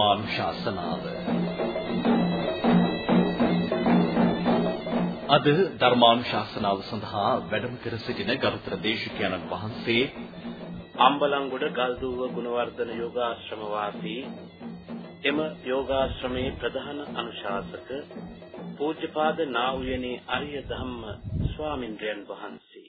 ධර්මානුශාසනාව. අද ධර්මානුශාසනාව සඳහා වැඩම කර සිටින ගරුතර දේශකයන්න් වහන්සේ අම්බලන්ගොඩ ගල්දුව ගුණවර්ධන යෝගාශ්‍රම වාසී එම යෝගාශ්‍රමේ ප්‍රධාන අනුශාසක පූජ්‍යපාද නා උයනේ අරිය ධම්ම ස්වාමින්ද්‍රයන් වහන්සේ.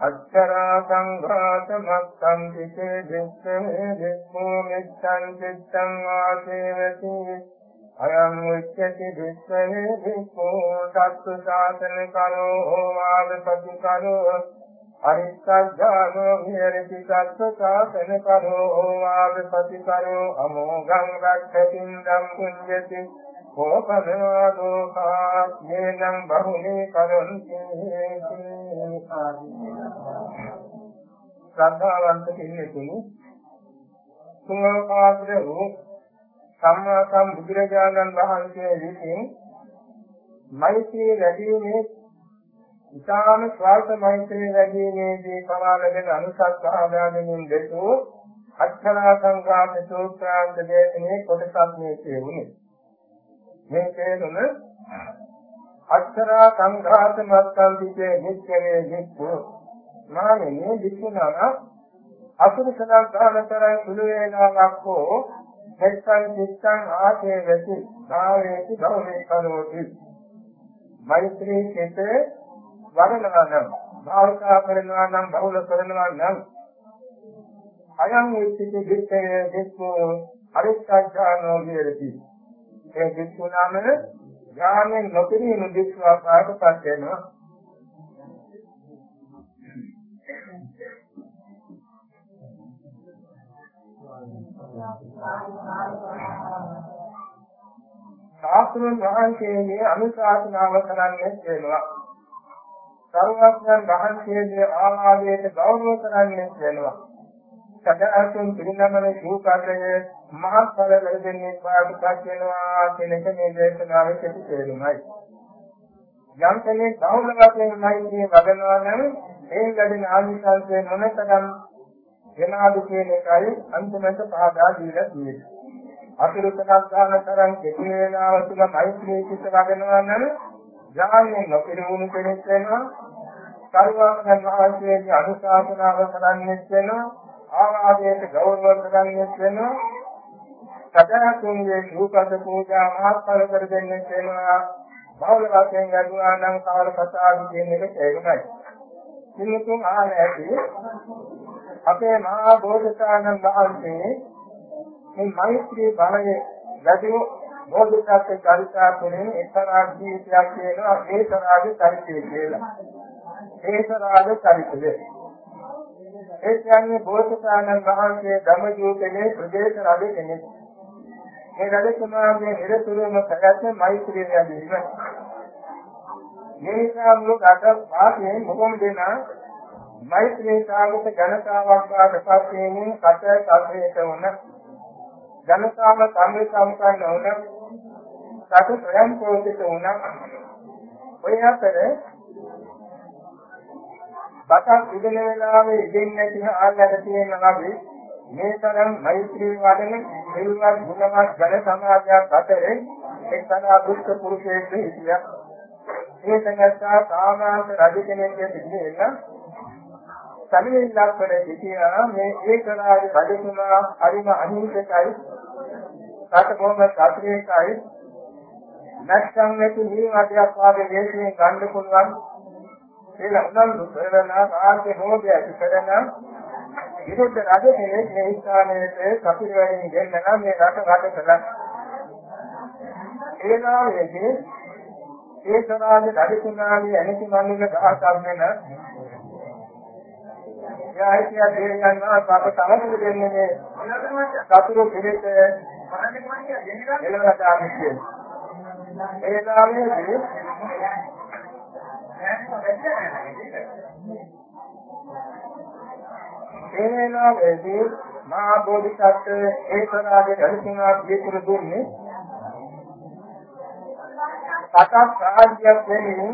අච්චරා සංඝාත මත්තං පිටේ දෙක්ඛේ දෙක්ඛෝ මෙච්ඡං චිත්තං ආසේවති අයං උච්චති දෙක්ඛේ දෙක්ඛෝ සත්තු සාසන කරෝ හෝවාද සති කරෝ අරිස්සජ්ජානෝ විහෙරති සත්තු සාසන කරෝ හෝවාද සති කරෝ අමෝඝං රක්ඛතින් ධම් කුඤ්ජති කෝපනවාදෝ කාත්මේනං බහුනේ කරොන්ති ශ්‍රද්ධාවන්ත කෙනෙකුනි තුන්වකාශර වූ සම්මා සම්බුදුරජාණන් වහන්සේ විසින් මෛත්‍රී වැඩිීමේ ඉතාම ස්වල්ප මෛත්‍රී වැඩිීමේදී පවාලගෙන අනුසස් ආදානෙමින් දෙතු අච්චරා සංග්‍රාම සූත්‍රාන්ත දේශනේ කොටසක් මේ කියුනේ මේ තේරුම අක්ෂරා සංඝාත මත්තම් පිටේ නිච්චේ. නිච්චු මානේ දික්ුණා අසුරසනක් ගානතරයි සුළු වේලාවක් හෝ මෙත්තන් චිත්තං ආසේ වෙති භාවේති භවනේ කරෝති. මෛත්‍රී චිතේ වරණවා නම් භාවිතා කරනවා නම් බහුල කරනවා නම් අයං උච්චිත දිත්තේ දික්ඛු අරිස්සඥානෝ විරති ඒ දික්ුණාම ඥානෙන් නොපිරීම දික්වා පාඩපත් වෙනවා ශාස්ත්‍රඥ වහන්සේගේ අනුශාසනාව කරන්නේ වෙනවා. සර්වඥයන් වහන්සේගේ ආවාදයට ගෞරව කරන්නේ වෙනවා. සදාතුන් පිරිනමන සූකාරයේ මහත් ඵල ලැබෙන්නේ පාඩුපත් වෙනවා කියන එක මේ දේශනාවේ කෙටි තේරුමයි. යම් කෙනෙක් බහුල වශයෙන් මෛත්‍රිය වඩනවා නම් ඒ ලැබෙන ආනිසංසය මොනතරම් වෙනවද කියන එකයි අන්තිමට පහදා දීලා තියෙන්නේ. අතිරුතනක් ගන්න තරම් කෙටි වේලාව තුළ මෛත්‍රී චිත්ත වඩනවා නම් ඥානයෙන් නොපිරුණු කෙනෙක් වෙනවා. සර්වඥ වහන්සේගේ අනුශාසනාව කරන්නේ වෙනවා. ආවාදයට ගෞරව කරගන්නත් වෙනවා. සදාතුන්ගේ සූපද පූජා මහත්ඵල කර දෙන්නත් වෙනවා බෞල වශයෙන් ගන්නවා නම් කවර කතාවු කියන එක තේරුණයි කිනුතුන් ආන ඇති අපේ මහා බෝධිසත්වයන් වහන්සේ මේ මෛත්‍රී බලයේ වැඩි බෝධිසත්ව චරිතා තුළින් එක්තරා ජීවිතයක් කියනවා ඒතරාගේ චරිතය කියලා. ඒතරාගේ චරිතය. ඒ කියන්නේ බෝසතාණන් වහන්සේ ධම්මජීවිතයේ ප්‍රදේශ රජ කෙනෙක්. මේ රජතුමාගේ නිරතුරුවම පැවැත්ම මෛත්‍රිය යදීම. මේ නිසා ලෝක අද වාසයේ මොකොම දෙන මෛත්‍රී සාගත ජනතාවක් වාසපත් වීමෙන් කට සම්පේත වුණ ජනතාව සම්මිසම් කරන උන සතු ස්වයං පෝෂිත වුණ ඔය අතර බතක් ඉගෙන වෙලාවේ ඉගෙන්නේ නැති ආල්ලක තියෙනවා වගේ මේ තරම් මෛත්‍රී වඩන සිල්වත් ගුණවත් ජන සමාජයක් අතරේ එක්තරා දුෂ්ට පුරුෂයෙක් හිටියා. ඒ සංගතා සාමාන්‍ය රජ කෙනෙක්ගේ පිටින් සමිලිල්ලක් වල සිටියා මේ ඒකනාගේ රජතුමා හරිම අහිංසකයි. රට බොහොම සාත්‍රිකයි. නැත්නම් නැති නිවාදයක් වාගේ දේශයෙන් ගන්න පුළුවන් කියලා උනන්දු කරන කාර්ය මොහොතේ ඇති කරන විරුද්ධ රජ කෙනෙක් මේ ස්ථානයේ කපිරවැණි ගෙන්නන මේ රට රට කළා. ඒ නාමයේදී ඒ සමාජ රජතුමාගේ ඇනිති මන්දිර ගහක් වෙන යායිතිය දෙවියන් වහන්සේ අප තමතු දෙන්නේ මේ සතුරු පිළිත එළවලා දාන්නේ ඒ දාමේදී ඒ වෙලාවේදී මහා බෝධිසත්ව ඒකනාගේ දර්ශනා පිළිතුරු දුන්නේ සතක් රාජ්‍යයක් වෙනින්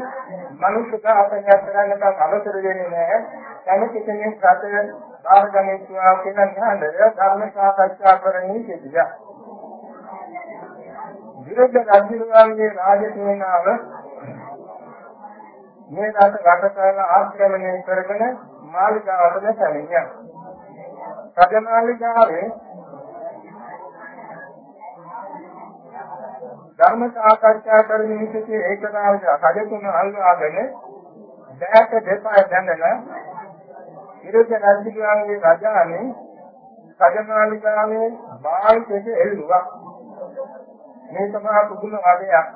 මනුෂ්‍ය ඝාතනයක් කරන්නට අවසර දෙන්නේ නැහැ. කැමති කෙනෙක් රට බාරගනිත්වා කියන ඥානය ධර්ම සාකච්ඡා කරන්නේ කියතියි. විරුද්ධ රජුගේ රාජසේනාව මේ රට රට කරන ආක්‍රමණය කරගෙන මාලිගාවට පැමිණියා. රජමාලිගාවේ ධර්ම සාකච්ඡා කරමින් සිටි ඒකනාවක රජතුම අල්වාගෙන දැක දෙපා දැඳලා විරුද්ධ රජුගේ රජානේ රජමාලිගාවේ බාල්කෙට එල්ලුවා. මේ තමයි පුදුම වදයක්.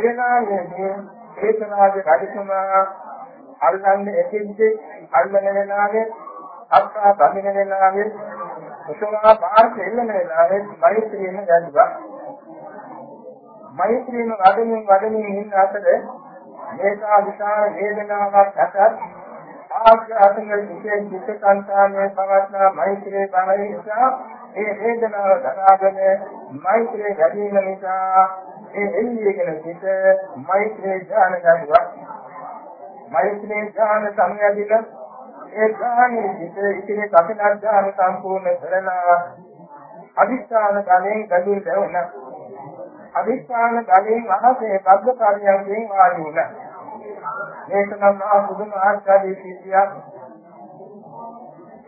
එනාගේ ඒකනාගේ රජතුමා අල්ලන්නේ එකින්ද අල්ලන වෙනාවේ අත්තා බඳින වෙනාවේ උසවා පාර්ශ්ව එල්ලන වෙලාවේ මෛත්‍රියෙන් ගැඳුවා. මෛත්‍රියෙන් වඩමින් වඩමින් ඉන්න අතර මේකා විශාල වේදනාවක් අතත් ආග්‍රහයෙන් විශේෂ චිත්ත සංතානයේ පවත්නා මෛත්‍රී බලය නිසා ඒ වේදනාව දරාගෙන මෛත්‍රී වැඩි වීම නිසා ඒ එළියගෙන සිට මෛත්‍රී ඥාන ගන්නවා. මෛත්‍රී ඥාන සමයදීලා ඒ ඥානෙ සිට ඉතිරි කපිනක් ඥාන සම්පූර්ණ කරලා අදිස්ථාන ගණයෙන් බැඳුම් දෙවන අදිස්ථාන ගණයෙන් අහසේ බද්ධ කාර්යයෙන් වාඩි වුණා. මේක නම් ආ සුදුම ආස්වාදී සිද්ධියක්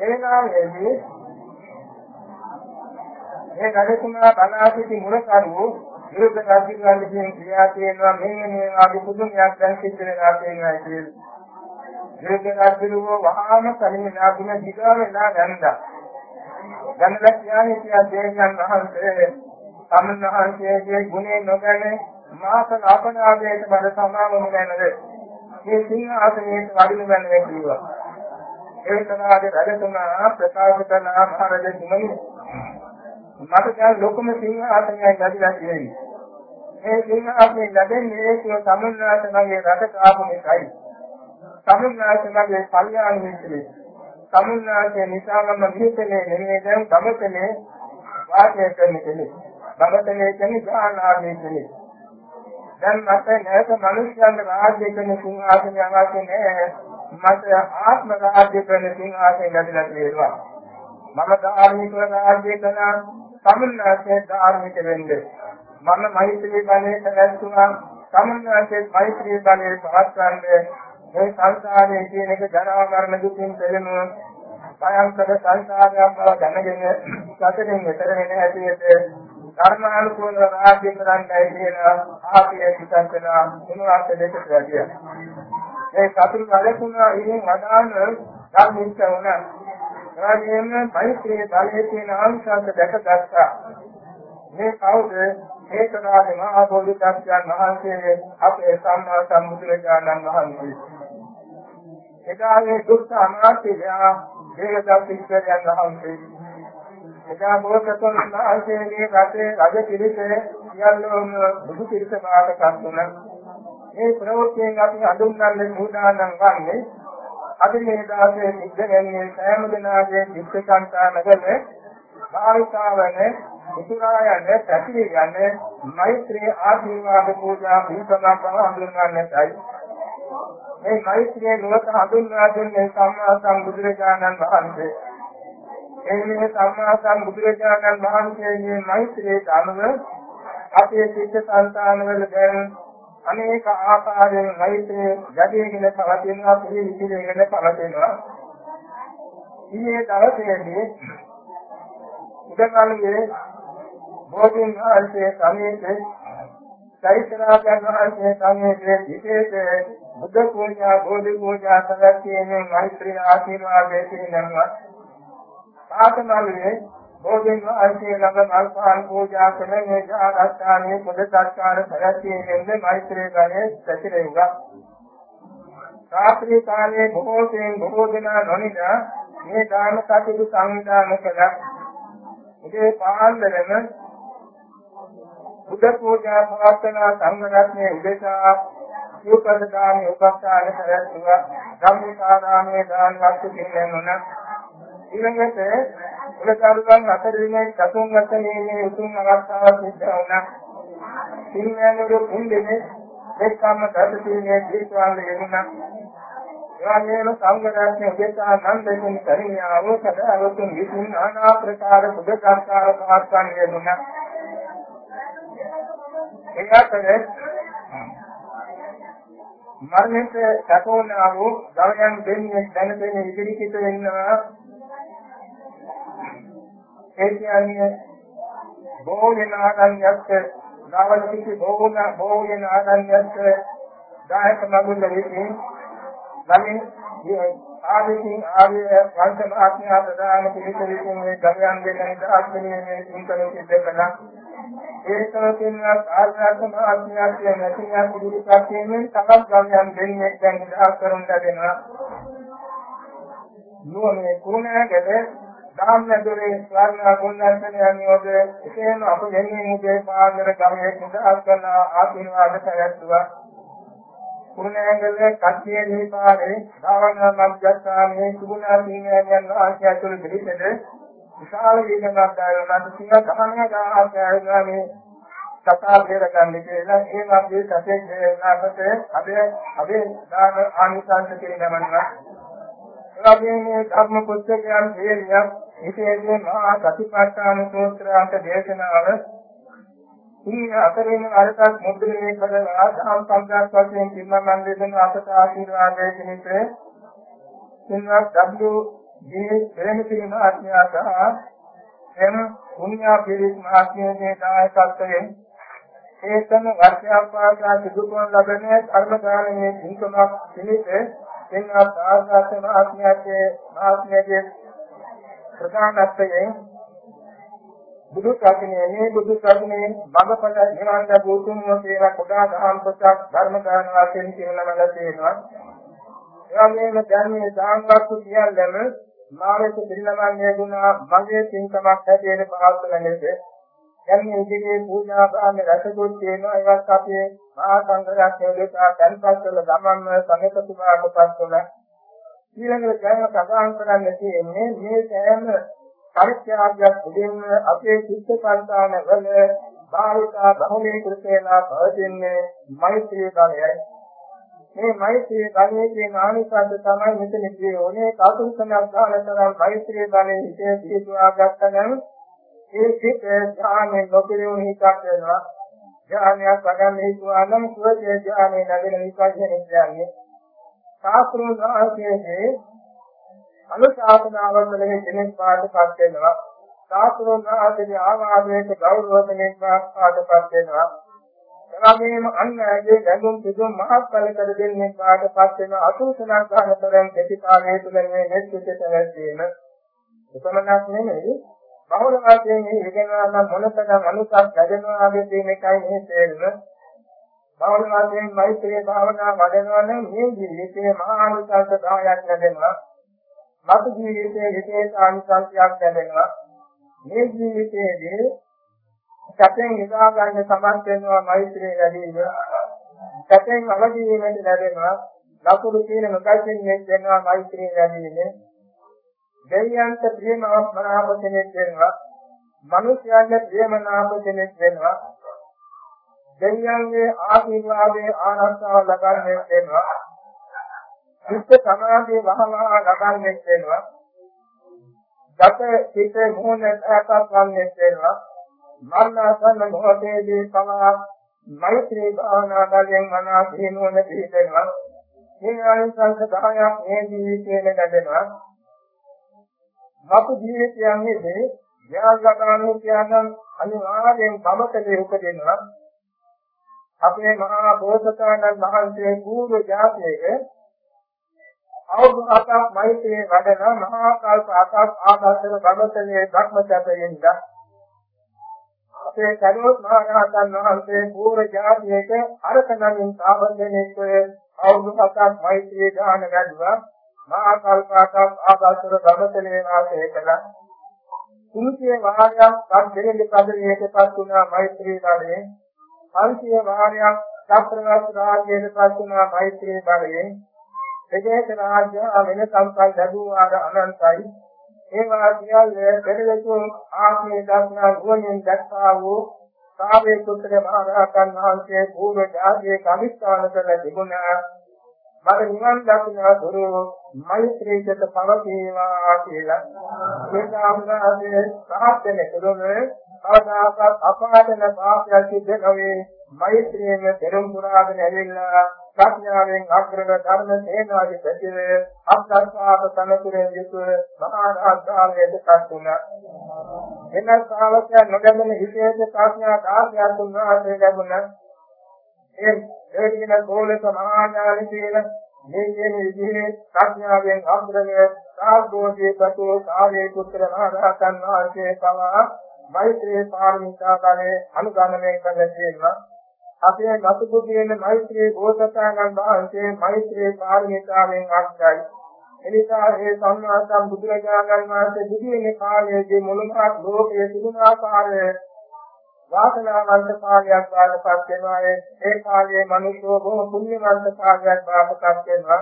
එනාමේදී මේ රජතුමා බලා සිටි මුරකරුවෝ විරුද්ධ රාජ්‍යයන්ගෙන් ක්‍රියා තියෙනවා මේ මේ ආදී පුදුමයක් දැන් සිද්ධ වෙනවා කියනවා කියලා වේදනාදිරුව වහාම කලිනා ගුණ දිගා වෙලා ගන්නවා. ගන්නලා කියන්නේ කියා දේශයන් වහන්සේ සම්මහන්සේගේ ගුණේ නොගැන මාස ලාපනාදයට බල සමාවම ගැනද මේ සිංහාසනයේ වඩිනු ගැන කිව්වා. ඒ තනාගේ රජතුමා ප්‍රකාශ කරන ආහාරයේ තුමනි මට දැන් ලොකුම සිංහාසනයක් ලැබිලා තියෙනවා. මේ සිංහාසනය ලැබෙන්නේ ඒක සම්මානත මගේ රට ආපු නිසායි. සමුන්නාසමගේ කල්යාණ මිත්‍රේ සමුන්නාසේ නිසාම මිත්‍රේ නෙමෙයි දැන් ගමතනේ වාසය කරන කෙනෙක්. ගමතනේ කියන්නේ ගානාගේ කෙනෙක්. දැන් මට නැවත මිනිස්යන් රාජ්‍ය කරන සිංහාසනය අවශ්‍ය නැහැ. මට ආත්ම රාජ්‍ය කරන සිංහාසනය ලැබිලා තියෙනවා. මම ධාර්මික රාජ්‍ය කරන සමුන්නාසේ ධාර්මික වෙන්නේ. මම මෛත්‍රී බලයේ පැවැත්තුවා සමුන්නාසේ මෛත්‍රී බලයේ පවත්වන්නේ මේ සංසාරයේ කියන එක ජරා මරණ දුකින් පෙළෙන භයංකර සංසාරයක් බව දැනගෙන සතරින් එතර වෙන හැටියට කර්මානුකූල රාජ්‍ය කරන්නයි කියන ආපිය සිතන්තනා මොනවාට දෙකට වැඩිය. මේ සතුරු කලකුණ ඉතින් වදාන ධර්මික වුණා. එවාගෙම මෛත්‍රී බලයේ තියෙන ආංශාංශ දැකගත්තා. මේ කවුද? ඒකනාගේ මහා බෝධිසත්වයන් වහන්සේ අපේ සම්මා සම්බුදුරජාණන් වහන්සේ. එදාගේ දුක්ඛ අමාත්‍යයා දේවදත්තිස්වරයන් වහන්සේ. එදා බෝසතුන් වහන්සේගේ රටේ රජ පිළිසේ සියල්ලෝම බුදු පිළිස වාදකම් තුන මේ ප්‍රවෘත්තියෙන් අපි හඳුන්වන්නේ සූදානම් වන්නේ අද මේ දාසේ සිද්ධ වෙන්නේ සෑම දිනාගේ චිත්තසංතානවල භාවිතාවන උතුරායන පැතිරි යන මෛත්‍රී ආශිර්වාද පූජා පිළිපදක් බව හඳුන්වන්නටයි මේ මෛත්‍රියේ නුවත හඳුන්වා දුන්නේ සම්මා සම්බුදුරජාණන් වහන්සේ. ඒ මේ සම්මා සම්බුදුරජාණන් වහන්සේගේ මෛත්‍රියේ අනුව අපේ සිත් සංතානවල දැන් අනේක ආකාරයෙන් මෛත්‍රිය ගැදීගෙන පවතිනවා පිළිවිසිරගෙන පවතිනවා. ඊයේ දවසේදී උදකල්ගේ බෝධින් වහන්සේ සමීපේ චෛත්‍යනාථයන් වහන්සේ සමීපයේ විශේෂ බුද්ධ පූජා බෝධි පූජා සැලැස්වීමෙන් මෛත්‍රී ආශිර්වාදයේ තියෙනවා පාතමල්ලේ බෝධින් වහන්සේ ළඟ මල්පාන් පූජා කරන මේ ජාරස්ථානයේ පොද සත්කාර පැවැත්වීමෙන්ද මෛත්‍රී ගණය පැතිරෙව්වා. රාත්‍රී කාලයේ බොහෝ සෙයින් බොහෝ දෙනා නොනිදා මේ ධර්ම කටයුතු සංවිධානය කළා. ඉතේ පාන්දරම බුද්ධ පූජා ප්‍රාර්ථනා සංඝ රත්නයේ උදෙසා සිව්පදදානි උපස්ථාන කරත්වා ධම්මිකාරාමයේ දාන වස්තු පිළිගෙන උන ඊළඟට උලකරුවන් අතර දිනේ සතුන් ගතනේ උතුම් අවස්ථාවක් සිද්ධ වුණා. සිංහලවරු පුන්දෙනේ එක්කම දර්ශනීය දීපවල යෙදුණා. එවැගේම සංඝරත්නයේ උදෙසා නන්දෙන් කරියාව සදාවතුන් විසින් নানা ප්‍රකාර බුද්ධ සංස්කාර පවත්වන්නේ යෙදුණා. ඒ අතරේ මරණයට සැපෝනා වූ ගවයන් දෙන්නේ දැන දෙන ඉදිරිපිට වෙන්නවා. ඒ කියන්නේ බොහෝ වෙන ආගන්‍යත් ගාවල කිසි බොහෝ බොහෝ වෙන ආගන්‍යත් දායක මගුල විසින් ළමින් ආදිතින් ආර්ය වංශ ආඥා ප්‍රදාන පිළිතුරින් මේ ගවයන් දෙන්න ඉදාස්මිනේ මේ සින්කල සිද්ධ කළා. ඒකකින්වත් ආර්යසම ආඥාක්ෂය නැතිනම් ඉදිරිපත් වීමෙන් තවත් ගමයන් දෙන්නේ දැන් ඉදහස් කරන ලැබෙනවා නුවනේ කුණාගද ධාම්නදුරේ ස්වර්ණ කුණාන්තනයන් යෝද එසේම අප ගෙන්නේ මුදේ පාන්දර ගමයේ ඉදහස් කරන ආශිර්වාද පැවැත්වුවා. කුණාගල කච්චියේ දීපාරේ භාවනා මධ්‍යස්ථානයේ සුගුණා සීනයන් ආශ්‍රයතුළු දෙහිතද විශාල වේගයක් ආවම සිංහ ගමනක් ආවම මේ කතා බේර ගන්න කියලා ඒ වගේ සතේ දේනාකට අපේ අපේ දාන ආනිසංස කියනවනවා එවැගේ මේ ධර්ම පුස්තකයන් හේලියක් විශේෂයෙන් මහා සතිපට්ඨාන සූත්‍රාන්ත දේශනාව. ඉන්න අතරින් අරකට මුද්‍රණය කරලා සම් සම්ප්‍රාප්ත වශයෙන් කිම්මන් දෙන අපට ආශිර්වාදයේ කෙනෙක් සින්වත් W මේ ප්‍රේමසිරි මහත්මයා සහ එම පුණ්‍යා පිරිස් මහත්මයාගේ දායකත්වයෙන් ඒකම වර්ෂයක් පාසා සිදු කරන ලබන කර්මකාරණයේ හිතමක් පිළිප එන්වත් ආකාශ මහත්මයාගේ මහත්මයාගේ ප්‍රධානත්වයෙන් බුදු සසුනේ මේ බුදු සසුනේ මඟපල නිවන් ලැබුතුන් වේවා කුඩා දහම් පොතක් ධර්ම දාන වශයෙන් කියනම ලැබෙනවා එවැගේම ධර්මයේ දානවත් කියන්නම මාවෙත පිළිලමන්නේ ගුණා මගේ පින්කමක් හැටියට පහත්වන ලෙස දැන් මේ ඉදිරියේ පූජා කරන්න රසකුත් තියෙනවා ඒවත් අපේ මහා සංඝරත්නය දෙසා තන්පත් කළ ගමන්ම සංගතතුමාටපත් කළ ඊළඟට දැන් සඳහන් කරන්න තියෙන්නේ මේ සෑම පරිත්‍යාගයක් දෙන්න අපේ චිත්ත පන්තාන වල භාවිතා බහුලී කෘතේලා පවතින්නේ මෛත්‍රී බලයයි. මේ මෛත්‍රී බලයේ කියන ආනිසංස තමයි මෙතන කියෝනේ කාතුසනක් දානතරම් මෛත්‍රී බලයේ හිතේ පිටුවා ගන්නනම් ඒ සිත් ඥානෙ නොකිරුණු හිතක් වෙනවා. ඥානයක් වඩන්න හිතුවා නම් සුවසේ ඥානෙ නැගෙන විපස්සනේ කියන්නේ. සාස්ත්‍රුන් වහන්සේගේ අනුශාසනාවන් වල කෙනෙක් පාඩපත් වෙනවා. සාස්ත්‍රුන් වහන්සේගේ ආවාදයට ගෞරව කෙනෙක් පාඩපත් වෙනවා. එවැගේම අන් අයගේ ගැඹුම් පිදුම් මහත්ඵල කර දෙන්නේ කාටපත් වෙන අසුසනක් ගන්නතරම් ප්‍රතිපාලනය තුළ මේ නෙත්විත පැවැත්වීම. උපමනක් නෙමෙයි. බහුල වාක්‍යයෙන් මේ ඉගෙනනවා නම් මොනතරම් අනුසස් ලැබෙනවා කියන එකයි මේ තේරුම බහුල වාක්‍යයෙන් මෛත්‍රී භාවනා වඩනවා නම් මේ ජීවිතයේ මහා අනුසස් 10ක් ලැබෙනවා මතු ජීවිතයේ විශේෂ අනුසස්යක් ලැබෙනවා මේ ජීවිතයේදී සැපෙන් නිදා ගන්න සමත් වෙනවා මෛත්‍රිය වැඩිම. සැපෙන් අවදි වීමට ලැබෙනවා. ලකුණු කියන නොකල්පින් වෙනවා මෛත්‍රිය වැඩිම. දෙවියන්ට ප්‍රේමවත්මනාප කෙනෙක් වෙනවා. මිනිස්යාගේ ප්‍රේමනාප කෙනෙක් වෙනවා. දෙවියන්ගේ ආශිර්වාදයේ ආනන්දව ලබන්නේ වෙනවා. චිත්ත සමාධිය වහවහ ලබන්නේ වෙනවා. ගත සිත මොහොතක් අපත් වන්නේ වෙනවා. මරණාසන්න මොහොතේදී පවා මෛත්‍රී භාවනා බලයෙන් මනස දිනුවන පිළිදෙනවා. මේ අනිසංස 10ක් මේ ජීවිතයේ ලැබෙනවා. අපු ජීවිතයන්ෙහිදී ඥානගතානු කියන අනිවාර්යෙන් බබකදී උපදිනවා. අපේ මහා බෝසතාණන් වහන්සේ පූර්ව ජාතියේ අවුරුදු හතක් මෛත්‍රී වඩන මහා කල්ප හතක් ආදර්ශක බබතලේ ධර්මචර්යයෙන්ද අපේ කරුණොත් මහා රහතන් වහන්සේ පූර්ව ජාතියක අරකණමින් සාවදෙනෙක් අවුරුදු හතක් මෛත්‍රී දාන ගැදුවා මහා කල්ප හතක් ආදර්ශක බබතලේ වාසය කළා කුංචේ වාරයක් සම් දෙලෙ පදවියටපත් වුණා මෛත්‍රී දානේ පන්සිය වාරයක් සත්‍රවත් රාජ්‍යයටපත් වුණා මෛත්‍රී දානේ එදේශ රාජ්‍ය වෙන සම්පල් ලැබුව ආර අනන්තයි. ඒවා සියල්ල පෙරදතු ආත්මේ දක්නා ගුණෙන් දැක්වා වූ සාවේ පුත්‍ර මහරහතන් වහන්සේ පූර්ව ජාතියේ කමිස්ථාන කළ තිබුණා. මර නිවන් දකිනා දුරු මෛත්‍රීකට පවතිනවා කියලා මේ ආම්නාගේ සාහතන කරුණ කවදාකවත් අපාදන පාපයක් සිද්ධ නොවේ මෛත්‍රියෙන් පෙරම් පුරාගෙන ඇවිල්ලා ප්‍රඥාවෙන් අග්‍රව ධර්ම සේනාදි ප්‍රතිව අත්දර්ශාප තනතුරෙන් යුතුව මහා රහත්ාලයට පත් වුණා. එන ශ්‍රාවකයන් නොදැමෙන විශේෂ ප්‍රඥා කාර්යයක් උන්වහන්සේ ලැබුණා. ඒ දෙවියන් ගෝලක මහා ඥාන කියන මේ කියන විදිහේ ප්‍රඥාවෙන් අග්‍රව සාගෝධයේ ප්‍රතෝ කාලේ පුත්‍ර මහා රහතන් වහන්සේ පවා මෛත්‍රී පාරමිතා බලේ අනුගමනය කළ තියෙනවා. අපේ ගතුපු කියන මෛත්‍රී බෝසතාණන් වහන්සේ මෛත්‍රී පාරමිතාවෙන් අග්‍රයි. එනිසා ඒ සම්මා සම්බුදුරජාණන් වහන්සේ දිවිනේ කාලයේදී මුළුමහත් ලෝකයේ සිදුනාකාරයේ වාසනාවන්ත කාලයක් වාදපත් වෙනවා. ඒ කාලයේ මිනිස්සු බොහොම පුණ්‍යවන්ත කාලයක් වාදපත් වෙනවා.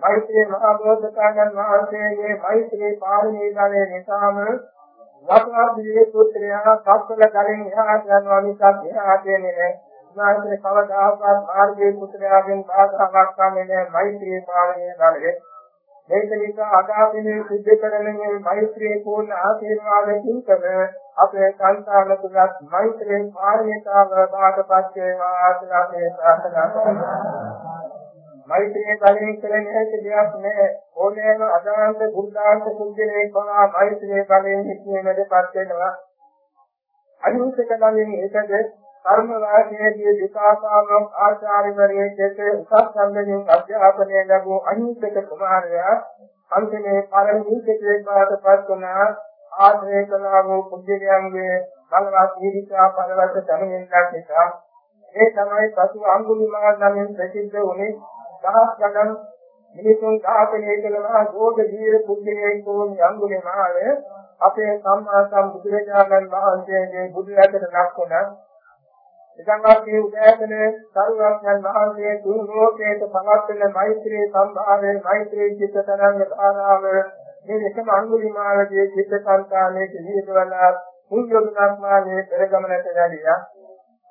මෛත්‍රී මහා බෝසතාණන් වහන්සේගේ මෛත්‍රී පාරමිතාවේ නිසාම වස්වාදී පුත්‍රයා සත්වල කලින් එහාට යනවා මිසක් එහාට එන්නේ නැහැ. උන්වහන්සේ කවදාකවත් මාර්ගයේ පුත්‍රයාගෙන් බාධාවක් ගන්නේ නැහැ. මෛත්‍රී පාලනය කරේ. මේක නිසා අදාපිනේ සිද්ධ කරන්නේ මෛත්‍රී පූර්ණ ආශිර්වාදකින් කර අපේ සංසාර තුලත් මෛත්‍රී පාරමිතාව බාටපත් වේවා ආශිර්වාදේ ප්‍රාර්ථනා කරනවා. මෛත්‍රී බලයෙන් කරන්නේ දෙයක් නෑ ඕනෑම අදාන්ත බුද්ධාන්ත කුජලේ පවා මෛත්‍රී බලයෙන් හිතීමේදපත් වෙනවා අහිංසක බලයෙන් ඒකද කර්ම වාසයේදී විපාකාවක් ආචාර්යවරයෙක් දෙක උසස් සම්මෙලින් අධ්‍යාපනය ලැබූ අහිංසක කුමාරයා අන්තිමේ පරිණිතකේ බාටපත් වුණ. ආශ්‍රය කළා වූ පුද්ගලයන්ගේ බලවත් දීර්ඝා පරවත ධර්මයෙන් නිසා. ඒ තමයි පසු අඟුලිමාල නමින් ප්‍රසිද්ධ වුණේ. දහස් ගණන් මිනිසුන් ඝාතනය කළා. ගෝධ දීර පුද්ගලයෙක් වූ අඟුලිමාල අපේ සම්මා සම්බුදුරජාණන් වහන්සේගේ බුදු ඇතට ලක්ුණා එසංගාමී උදෑසන සරුවඥන් වහන්සේ තුන් ලෝකයට පවත්වන මෛත්‍රී සම්භාවයෙන් මෛත්‍රී චිත්ත තරංග ධාරාව මේ එකම අඟුලිමාලගේ චිත්ත සංකාලයේ නිහිතවලා මුල්යොදුනක්මාගේ පෙරගමනට වැඩියා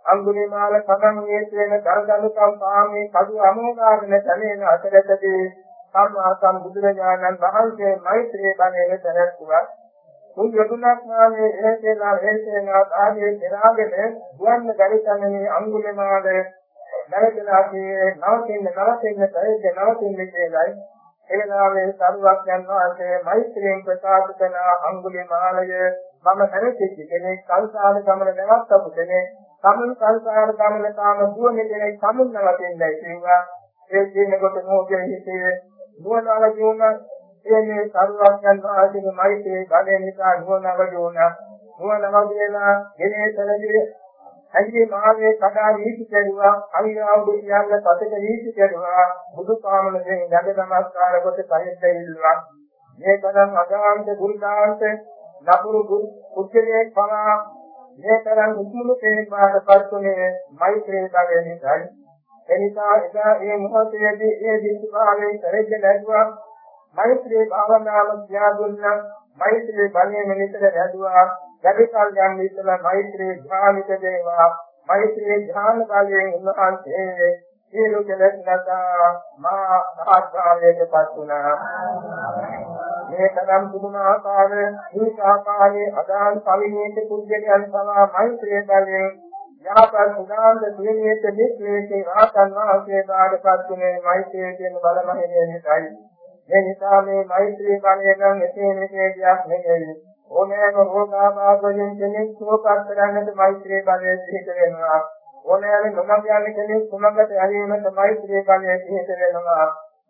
අඟුලිමාල කමංගේ කියන කරදලුකම් පාමේ කඩු අමෝගාගෙන දැනෙන අතරතදී සම්මා සම්බුදුරජාණන් වහන්සේ මෛත්‍රී බණේ දැක්වුවා මුල් යතුණක් නාමයේ එහෙතේලා එහෙතේලා ආදී පෙරාගෙන ගුවන් ගරිතන්නේ අඟුලිමාල නැවතලා කියේ නවතින්න නවතින්න ප්‍රයෝජන නවතින්න කියලායි එලනාවේ සරුවක් යනවාසේ මෛත්‍රියෙන් ප්‍රකාශ කරන අඟුලිමාලය මම හැරෙච්ච කෙනෙක් සංසාර ගමන නැවත්තපු කෙනෙක් සමුන් සංසාර ගමන තාම දුවන්නේ කෙනෙක් සමුන් නවතින්නයි කියනවා ඒ කියනකොට මොකද හිතේ? නුවණාල කියනවා එන්නේ සරුවක්යන් වහන්සේගේ මෛත්‍රී බලය නිසා නුවණවද වුණා. නුවණවද වෙලා ගෙනේතනදී ඇයි මාගේ කඩා වීසි කෙරුවා අවියාවුදු කියන්නේ පතක වීසි කෙරුවා බුදුපාමලෙන් යද නමස්කාර කොට කයෙත් ඉල්ලුවා මේ තරම් අගාන්ත ගුරුදාන්ත නපුරු කුච්චලේ පවා මේ තරම් උතුමුළු කෙනෙක් බාරපත්ුනේ මෛත්‍රී බලය නිසායි. එනිසා එදා මේ මොහොතේදී ඒ දිස්පාලේ කරගෙන නැතුවා මෛත්‍රී භාවනාව කියා දුන්නා මෛත්‍රී බලයෙන් නිතර වැඩුවා වැඩිකල් යන විතර මෛත්‍රී ධ්‍යානික දේවා මෛත්‍රී ධ්‍යාන බලයෙන් උන්වහන්සේ සියලු කෙලෙස් නැතා මා සාධාරණයටපත් වුණා. මේ තරම් පුදුමාකාර දීකාකාරයේ අදාන් පවිනේත කුජලයන් සමා මෛත්‍රී බලයෙන් යහපත් උදාන්ත දිනේත දිස්වේකේ රාතන් වහන්සේ බාරපත් වුණේ මෛත්‍රී කියන බලමහිනේ නිසායි ඒ නිසා මේ මෛත්‍රී බලය නම් එසේ මෙසේ දෙයක් නෙවෙයි. ඕනෑම රෝගාබාධයෙන් කෙනෙක් සුවපත් කරන්නට මෛත්‍රී බලය සිහිත වෙනවා. ඕනෑම නොමග යන කෙනෙක් සුමගට ඇලීමට මෛත්‍රී බලය සිහිත වෙනවා.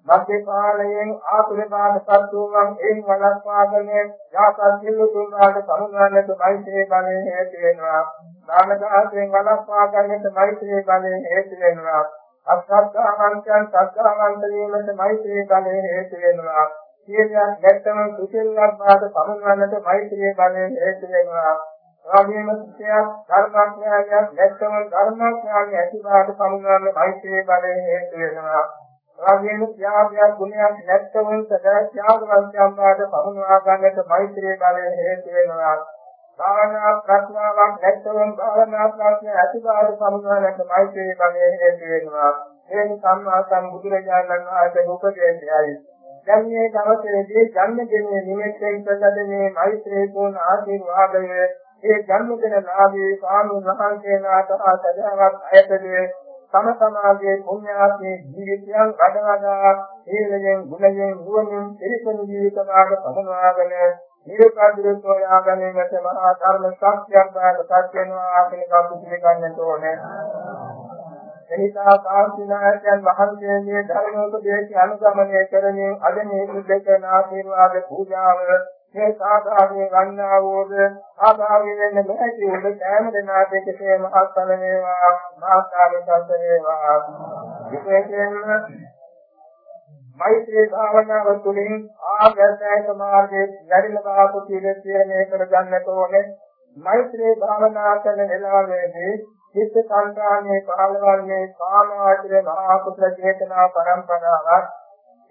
මධ්‍ය කාලයෙන් ආතුරපාද සත්තුවන් එයින් වළක්වාගෙන යාසත් සිල්ලු තුන්වාට සමුගන්නට මෛත්‍රී බලය හේතු වෙනවා. දාන දාසයෙන් වළක්වා ගන්නට මෛත්‍රී බලය හේතු වෙනවා. අත්සද්ධාවන්තයන් සද්ධාවන්ත වීමට මෛත්‍රී බලය හේතු වෙනවා. සියයක් නැත්තම කුසලයක් බාට සමුගන්නට මෛත්‍රී බලය හේතු වෙනවා. රාගයේම සිතයක් ධර්මඥානයක් නැත්තම ධර්මඥානය ඇති බාට සමුගන්න මෛත්‍රී බලය හේතු වෙනවා. රාගයෙන් ත්‍යාගයක් ගුණයක් නැත්නම් සදා ත්‍යාගවන්තයන් වාට පමුණවා ගන්නට මෛත්‍රී බලය හේතු වෙනවා. භාවනා ප්‍රඥාවක් නැත්නම් භාවනා ප්‍රඥා ඇතිවාද පමුණවන්නට මෛත්‍රී බලය හේතු වෙනවා. ඒ සම්මා සම්බුදුරජාණන් වහන්සේ උපදේශයයි. දැන් මේ දවසේදී ජන්මදිනයේ නිමිත්තෙන් ප්‍රදදනේ මෛත්‍රී පුණ ආශිර්වාදය ඒ ජන්මදින ලාභී ස්වාමීන් වහන්සේලාට සදාවත් අයතදී තම සමාජයේ පුණ්‍යාත්මේ ජීවිතයන් වඩවඩා හේලයෙන් ගුණයෙන් නුවණින් පිරිසුදු ජීවිත මාර්ග පදනවාගෙන නිරපදිර සෝයා ගැනීමට මහා ධර්ම ශක්තියක් බාටපත් වෙනවා කියන කපු පිළිගන්නට ඕනේ. එනිසා කාන්තිනායකයන් වහන්සේගේ ධර්මෝපදේශ අනුගමනය කරමින් අද මේ සුද්ධකන ආශිර්වාද පූජාව මේ සාධාරණේ ගන්නා වූද ආභාවී වෙන්න බැහැ උඹ සෑම දෙනාට එකසේ මහත්ඵල වේවා මහත්කාරී සම්ප වේවා විශේෂයෙන්ම මෛත්‍රී භාවනාව තුළින් ආගතයක මාර්ගයේ වැඩිම බාපු පිළිසියනේ කර ගන්නට ඕනේ. මෛත්‍රී භාවනා කරන වෙලාවේදී චිත්ත සංකාමයේ පහළවන්නේ කාමාචර මහා කුසල චේතනා පරම්පරාවක්.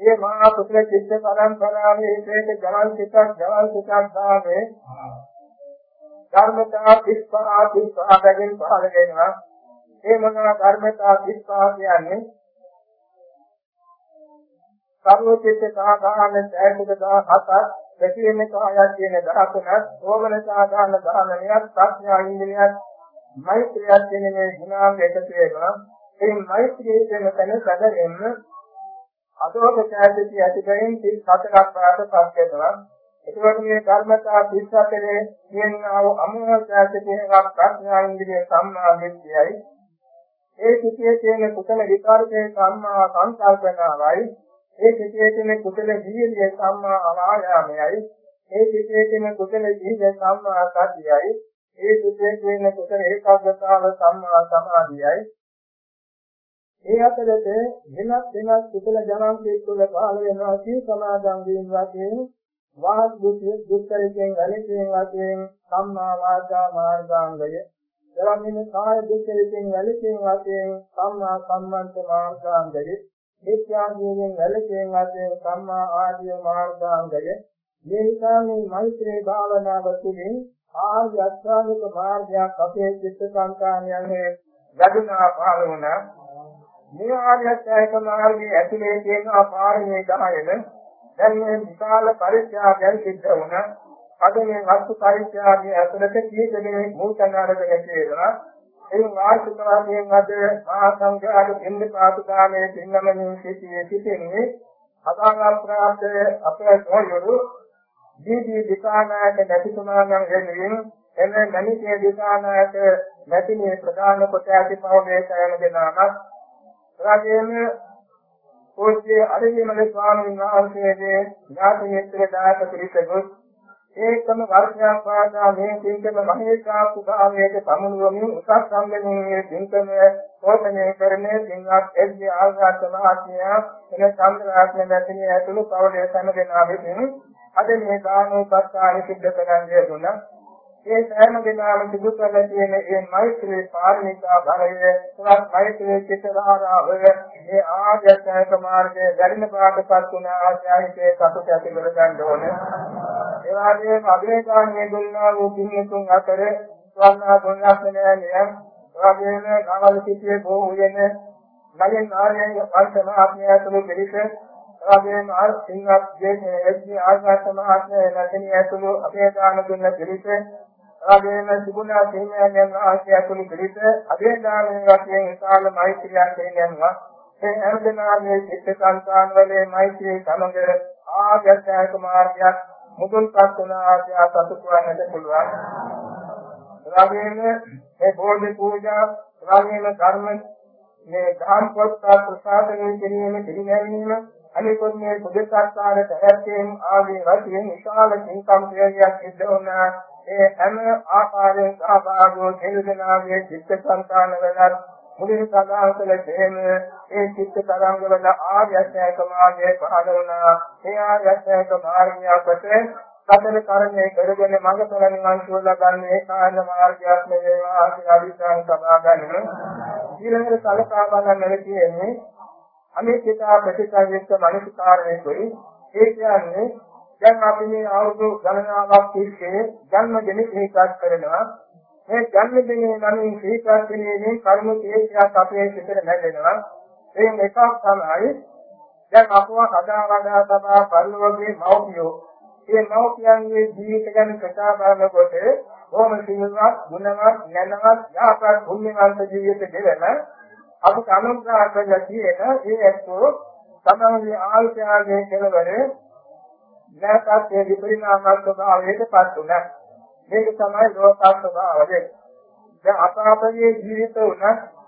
මේ මහා කුසල චිත්ත පරම්පරාවේ හේතේක ජවල් සිතක් ජවල් සිතක් ධාමේ ධර්මතා 35 35 බැගින් පහළ වෙනවා. ඒ මොනවා ධර්මතා 35 කියන්නේ? සර්වචිත්ත සාධාරණ ඡයකුද 17ක් ප්‍රතිවෙන කායයක් කියන 13ක් ඕමන සාධාරණ 19ක් ප්‍රඥා ඉන්ද්‍රියක් මෛත්‍රියක් කියන මේ ගුණාංග එකතු වෙනවා ඒ මෛත්‍රියේ කියන තැන සැදෙන්න අදෝක ඡායසිතී ඇතිකරින් 34ක් පාටපත් වෙනවා. එතකොට මේ කර්මතා 34 කියනවා අමෝහ ඡායසිතීවක් ප්‍රඥා ඉන්ද්‍රිය සම්මා දිට්ඨියයි. ඒ සිටියේ තියෙන කුසල විකාරකේ සම්මා සංකල්පනාවයි. ඒ සිටියේ තියෙන කුසල ජීවිතයේ සම්මා ආයාමයයි. ඒ සිටියේ තියෙන කුසල ජීවිතයේ සම්මා සතියයි. ඒ සිටියේ තියෙන කුසල ඒකාග්‍රතාව සම්මා සමාධියයි. ඒ අතරත වෙනත් වෙනත් කුසල ජනන්තේ තුළ පහළ වෙනවා කී සමාදන් වීම වශයෙන් වාහත් දුක්ඛ දුක්ඛයෙන් වැළකීම වශයෙන් සම්මා වාචා මාර්ගාංගය එවැනිම කාය දුක්ඛයෙන් වැළකීම වශයෙන් සම්මා සම්මන්ත මාර්ගාංගය මිත්‍යාදීයෙන් වැළකීම වශයෙන් සම්මා ආදී මාර්ගාංගය මේ නිසා මේ මෛත්‍රී භාවනාව තුළින් ආර්ය අෂ්ටාංගික මාර්ගයක් අපේ චිත්ත සංකාණයන්ගේ වැඩිමහා පහළ වුණා මේ ආර්යත්‍යයක මාර්ගයේ ඇතුලේ තියෙන පාරමී 10න දැන් මේ විශාල පරිත්‍යාගයන් සිද්ධ වුණා. අද මේ වස්තු පරිත්‍යාගයේ ඇතුළත කී දෙනෙක් මුල් කන්නාරගෙන තියෙනවා. ඒ වාර්ෂික වශයෙන් අද මහා සංඝයාට දෙන්න පාතුකාමයේ පින්නමනින් සිටියේ සිටින්නේ අදාළ ප්‍රාප්ත අපේ සෝයුරු දීදී දිකානායක නැතිතුමාණන් වෙනුවෙන් එම මණිකේ දිකානායක නැතිනේ ප්‍රධාන කොට ඇති පවගේ සෑම දෙනාමත් එවැගේම පූජ්‍ය අරියමල ස්වාමීන් වහන්සේගේ ඥාති මිත්‍ර දායක පිරිසගොස් ඒකම වර්ෂයක් පාසා මේ සිංකම මහේශා කුභාවයට පමුණුවමින් උසස් සම්මෙලනයේ සිංකම පෝෂණය කරන්නේ සිංහත් එද්දී ආගත මහත්මයා එන චන්ද්‍රාත්ම නැතිනේ ඇතුළු පවලේ සෑම දෙනා විසින් අද මේ දානෝපස්ථාන සිද්ධ කරන්නේ දුන්නා ඒ සෑම දිනම සිදු කරලා තියෙන මේ මෛත්‍රී පාරමිතා භාවය තුවත් මෛත්‍රී චිත්තධාරාව මේ ආර්යසත්‍ය මාර්ගයේ වැඩිම පාඩපත් වුණ ආශ්‍රයයේ සතුට ඇති කර ගන්න ඕනේ. ඒ වගේම අභේකාණිය දුන්නා වූ පින්තුන් අතර ස්වර්ණා ගුණාස්නය නියම් වගේම කාවල සිටියේ බොහෝ වෙන නලින් ආර්යයන් පංචම ආත්මය ඇතුළු පිළිස වගේම ආර් සිංහත් ජේ එස්.ජී. ආකාශ මහත්මයා නැතිනී ඇතුළු අපේ දාන දුන්න පිළිස එවැගේම තිබුණා තේමයන් වහන්සේ ඇතුළු පිළිස අධේදානයේ වශයෙන් විශාල මෛත්‍රියක් දෙනවා. ඒ හැම දිනම චිත්ත සංකාන වලේ මෛත්‍රී සමග ආගතයක මාර්ගයක් මුදුන්පත් වන ආශා සතුටුවන්නට පුළුවන්. එවැගේම මේ බෝධි පූජා, එවැගේම ධර්ම මේ ධම් පොත් ප්‍රසාදනය කිරීම පිළිගැනීම අනිකොත් මේ සුදස්සාර පැවැත්වීම ආදී වශයෙන් විශාල සින්කම් ප්‍රයෝගයක් සිද්ධ වුණා. ඒ හැම ආකාරයෙන් සහභාගී වූ දෙවිදනාගේ චිත්ත සංකාන වලත් මුලින් සඳහන් කළ දෙම ඒ චිත්ත තරංග වල ආර්යශ්‍රේක මාර්ගය පහළ වුණා. ඒ ආර්යශ්‍රේක මාර්ගයකට සතර කර්මයේ කරගෙන මඟතල නිවන් සුව ලබන්නේ ඒකාන්ත මාර්ගයක් වේවා කියලා අභිෂ්ඨාන සබා ගන්න. ඊළඟට සලකා බලන්න තියෙන්නේ අනිත්‍යතා ප්‍රතිසංයුක්ත මනසිකාරණයයි ඒ කියන්නේ දැන් අපි මේ අවුරුදු ගණනාවක් තිස්සේ ජන්ම දින සිහිපත් කරනවා මේ ජන්ම දිනේ නම් සිහිපත් කිරීමේ කර්ම කේශයක් අපේ සිතට නැගෙනවා ඒ එකක් තමයි දැන් අපව කදා වඩා තබා පරිලෝකයේ මෞපියෝ මේ මෞපියන්ගේ ජීවිත ගැන කතා කරනකොට බොහොම සිල්වත් ගුණවත් නැනවත් යහපත් පුණ්‍යවන්ත ජීවිත දෙවන අපට අනුග්‍රහ කරලා තියෙන ඒ ඇත්තෝ තමන්ගේ ආයතනයේ කෙලවර නැකත් ඒ විපරිණාමක ස්වභාවයට පත් උනා. මේක තමයි ලෝක ස්වභාවය. දැන් අප අපගේ ජීවිත උනත්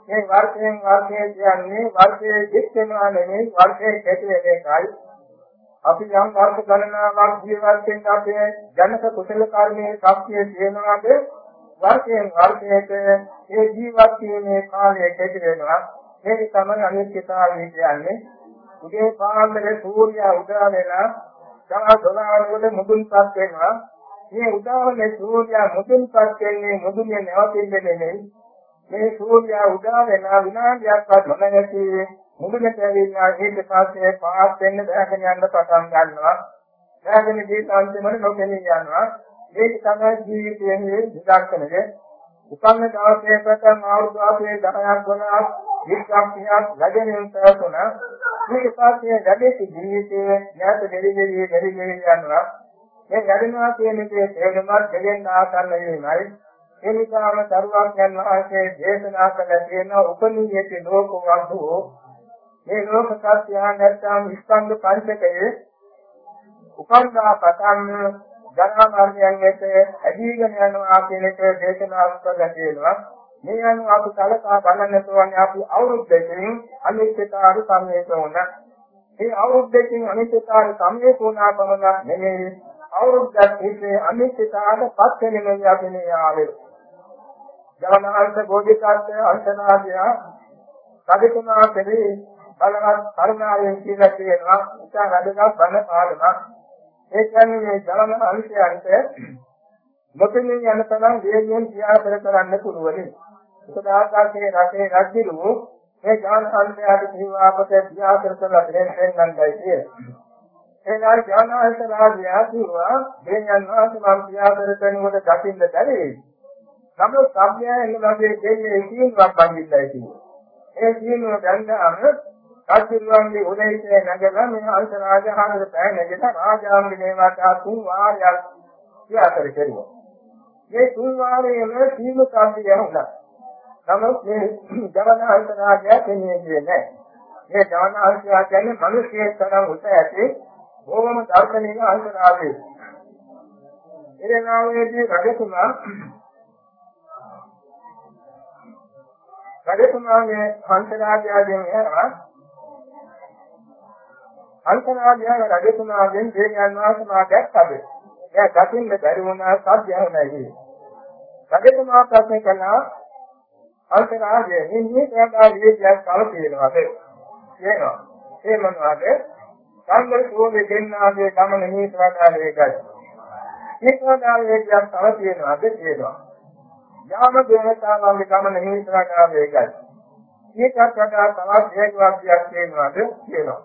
මේ වර්ෂයෙන් වර්ෂය කියන්නේ වර්ෂයේ දික්කනවා නෙමෙයි වර්ෂයේ කැටි වෙන එකයි. අපි යම් වර්ෂ ගණනාවක් ජීවත් වෙන්න අපේ ජනක කුසල කර්මයේ ශක්තිය තියෙනවාද වර්ෂයෙන් වර්ෂයට ඒ ජීවත් වීමේ කාලය කෙටි වෙනවා මේක තමයි අනිත්‍යතාවය කියන්නේ උදේ පාන්දර සූර්යයා උදා වෙලා දවස් 12 වල මුදුන්පත් වෙනවා මේ උදාවනේ සූර්යයා මුදුන්පත් වෙන්නේ මුදුනේ නැවතින්නේ නෙමෙයි මේ සූර්යයා උදා වෙනා විනාඩියක්වත් නොනැති මුදුනට ඇවිල්ලා ඊට පස්සේ පාස් වෙන්න බැගෙන යන්න පටන් ගන්නවා. බැගෙන දී අන්තිමට නොකෙනී යනවා. මේක තමයි ජීවිතයේ නිදර්ශනය. උපන්න දවසේ පටන් අවුරුදු 10ක් 12ක් 20ක් වැඩෙනින් තවතුන මේ පාස්යේ වැඩේ ජීවිතයේ ඥාත දෙවිදෙවිය දෙවිදෙවිය යනවා. මේ වැඩෙනවා කියන එකේ තේරුමක් දෙයෙන් ආසන්න වීමයි. ඒ නිසාම සරුවක් යන වාසේ දේශනා කළ තියෙන උපනීයති ලෝකවන්තු මේ ලෝක සත්‍යය නැත්නම් ස්කන්ධ පංචකයේ උපන්දා පතන්න ජනනා මාර්ගයන් එක්ක ඇදීගෙන යනවා කියන එක දේශනාවක් කරලා මේ අනුව අපි කලකා බලන්න ඕනේ අපි අවුරුද්දකින් අනිත්‍යතාවය සම්මේත වුණා. මේ අවුරුද්දකින් අනිත්‍යතාවය සම්මේත වුණා පමණක් නෙමෙයි අවුරුද්දක් තිස්සේ අනිත්‍යතාවට පත් වෙන්නේ අපි මේ ආවේ. ජනනාර්ථ බෝධිසත්ව අන්තනාදිය සදිකුණා දෙවි බලවත් කරුණාවෙන් කියලා කියනවා ඉතා වැඩගත් බණ පාඩමක් ඒ කියන්නේ මේ ජලම අංශයන්ට මොකෙනින් යන තරම් වේගයෙන් ක්‍රියාකර කරන්න පුළුවන්. ඒක ආකාශයේ රටේ රජිරු මේ ඥාන අංශයට ජීවාපත ක්‍රියාකර කරලා දෙන්න දෙන්නයි කියේ. ඒ නාර ඥාන අංශ රාජ්‍යය කිව්වා මේ යනවා මම ක්‍රියාකර කරනකොට දකින්න බැරි. නමුත් සම්යයන් වගේ දෙන්නේ සීනුවක් බඳින්නයි කිව්වා. ඒ සීනුව ගන්නාම රජුරුවන්ගේ උදේිතේ නැගලා මේ අල්ස රාජහානට පෑ නැගලා රාජාංග දේවතා තුන් වාරයක් ක්‍රියාකර කෙරුවා. මේ තුන් වාරයේම සීම කාර්යය වුණා. නමුත් මේ ජවන අල්ස රාජයා කෙනෙක් නෑ. මේ ජවන අල්සයා කියන්නේ මිනිස්යෙක් තරම් උස ඇති බොහොම දර්ශනීය අල්ස රාජයෙක්. එරණාවේදී රජතුමා රජතුමාගේ හංසරාජයාගෙන් එනවා අන්තනාගයන රජතුමාගෙන් දේවයන් වහන්සේ මා දැක්කද? එයා දකින්න බැරි වුණා සත්‍යයමයි කියේ. රජතුමා ප්‍රශ්න කළා අන්තනාගය නින්නේ ප්‍රකාර විද්‍යාවක් කලපිනවාද? කියනවා. ඒ මොනවාද? සංගල් සෝමේ දෙන්නාගේ ගමන නීතිවාදාල වේගයි. නීතිවාදාල වේගයක් කලපිනවාද කියනවා. යාම දේවතාවන්ගේ ගමන නීතිවාදාල වේගයි. මේකත් වඩා තවත් වේගයක් තියෙනවාද කියනවා.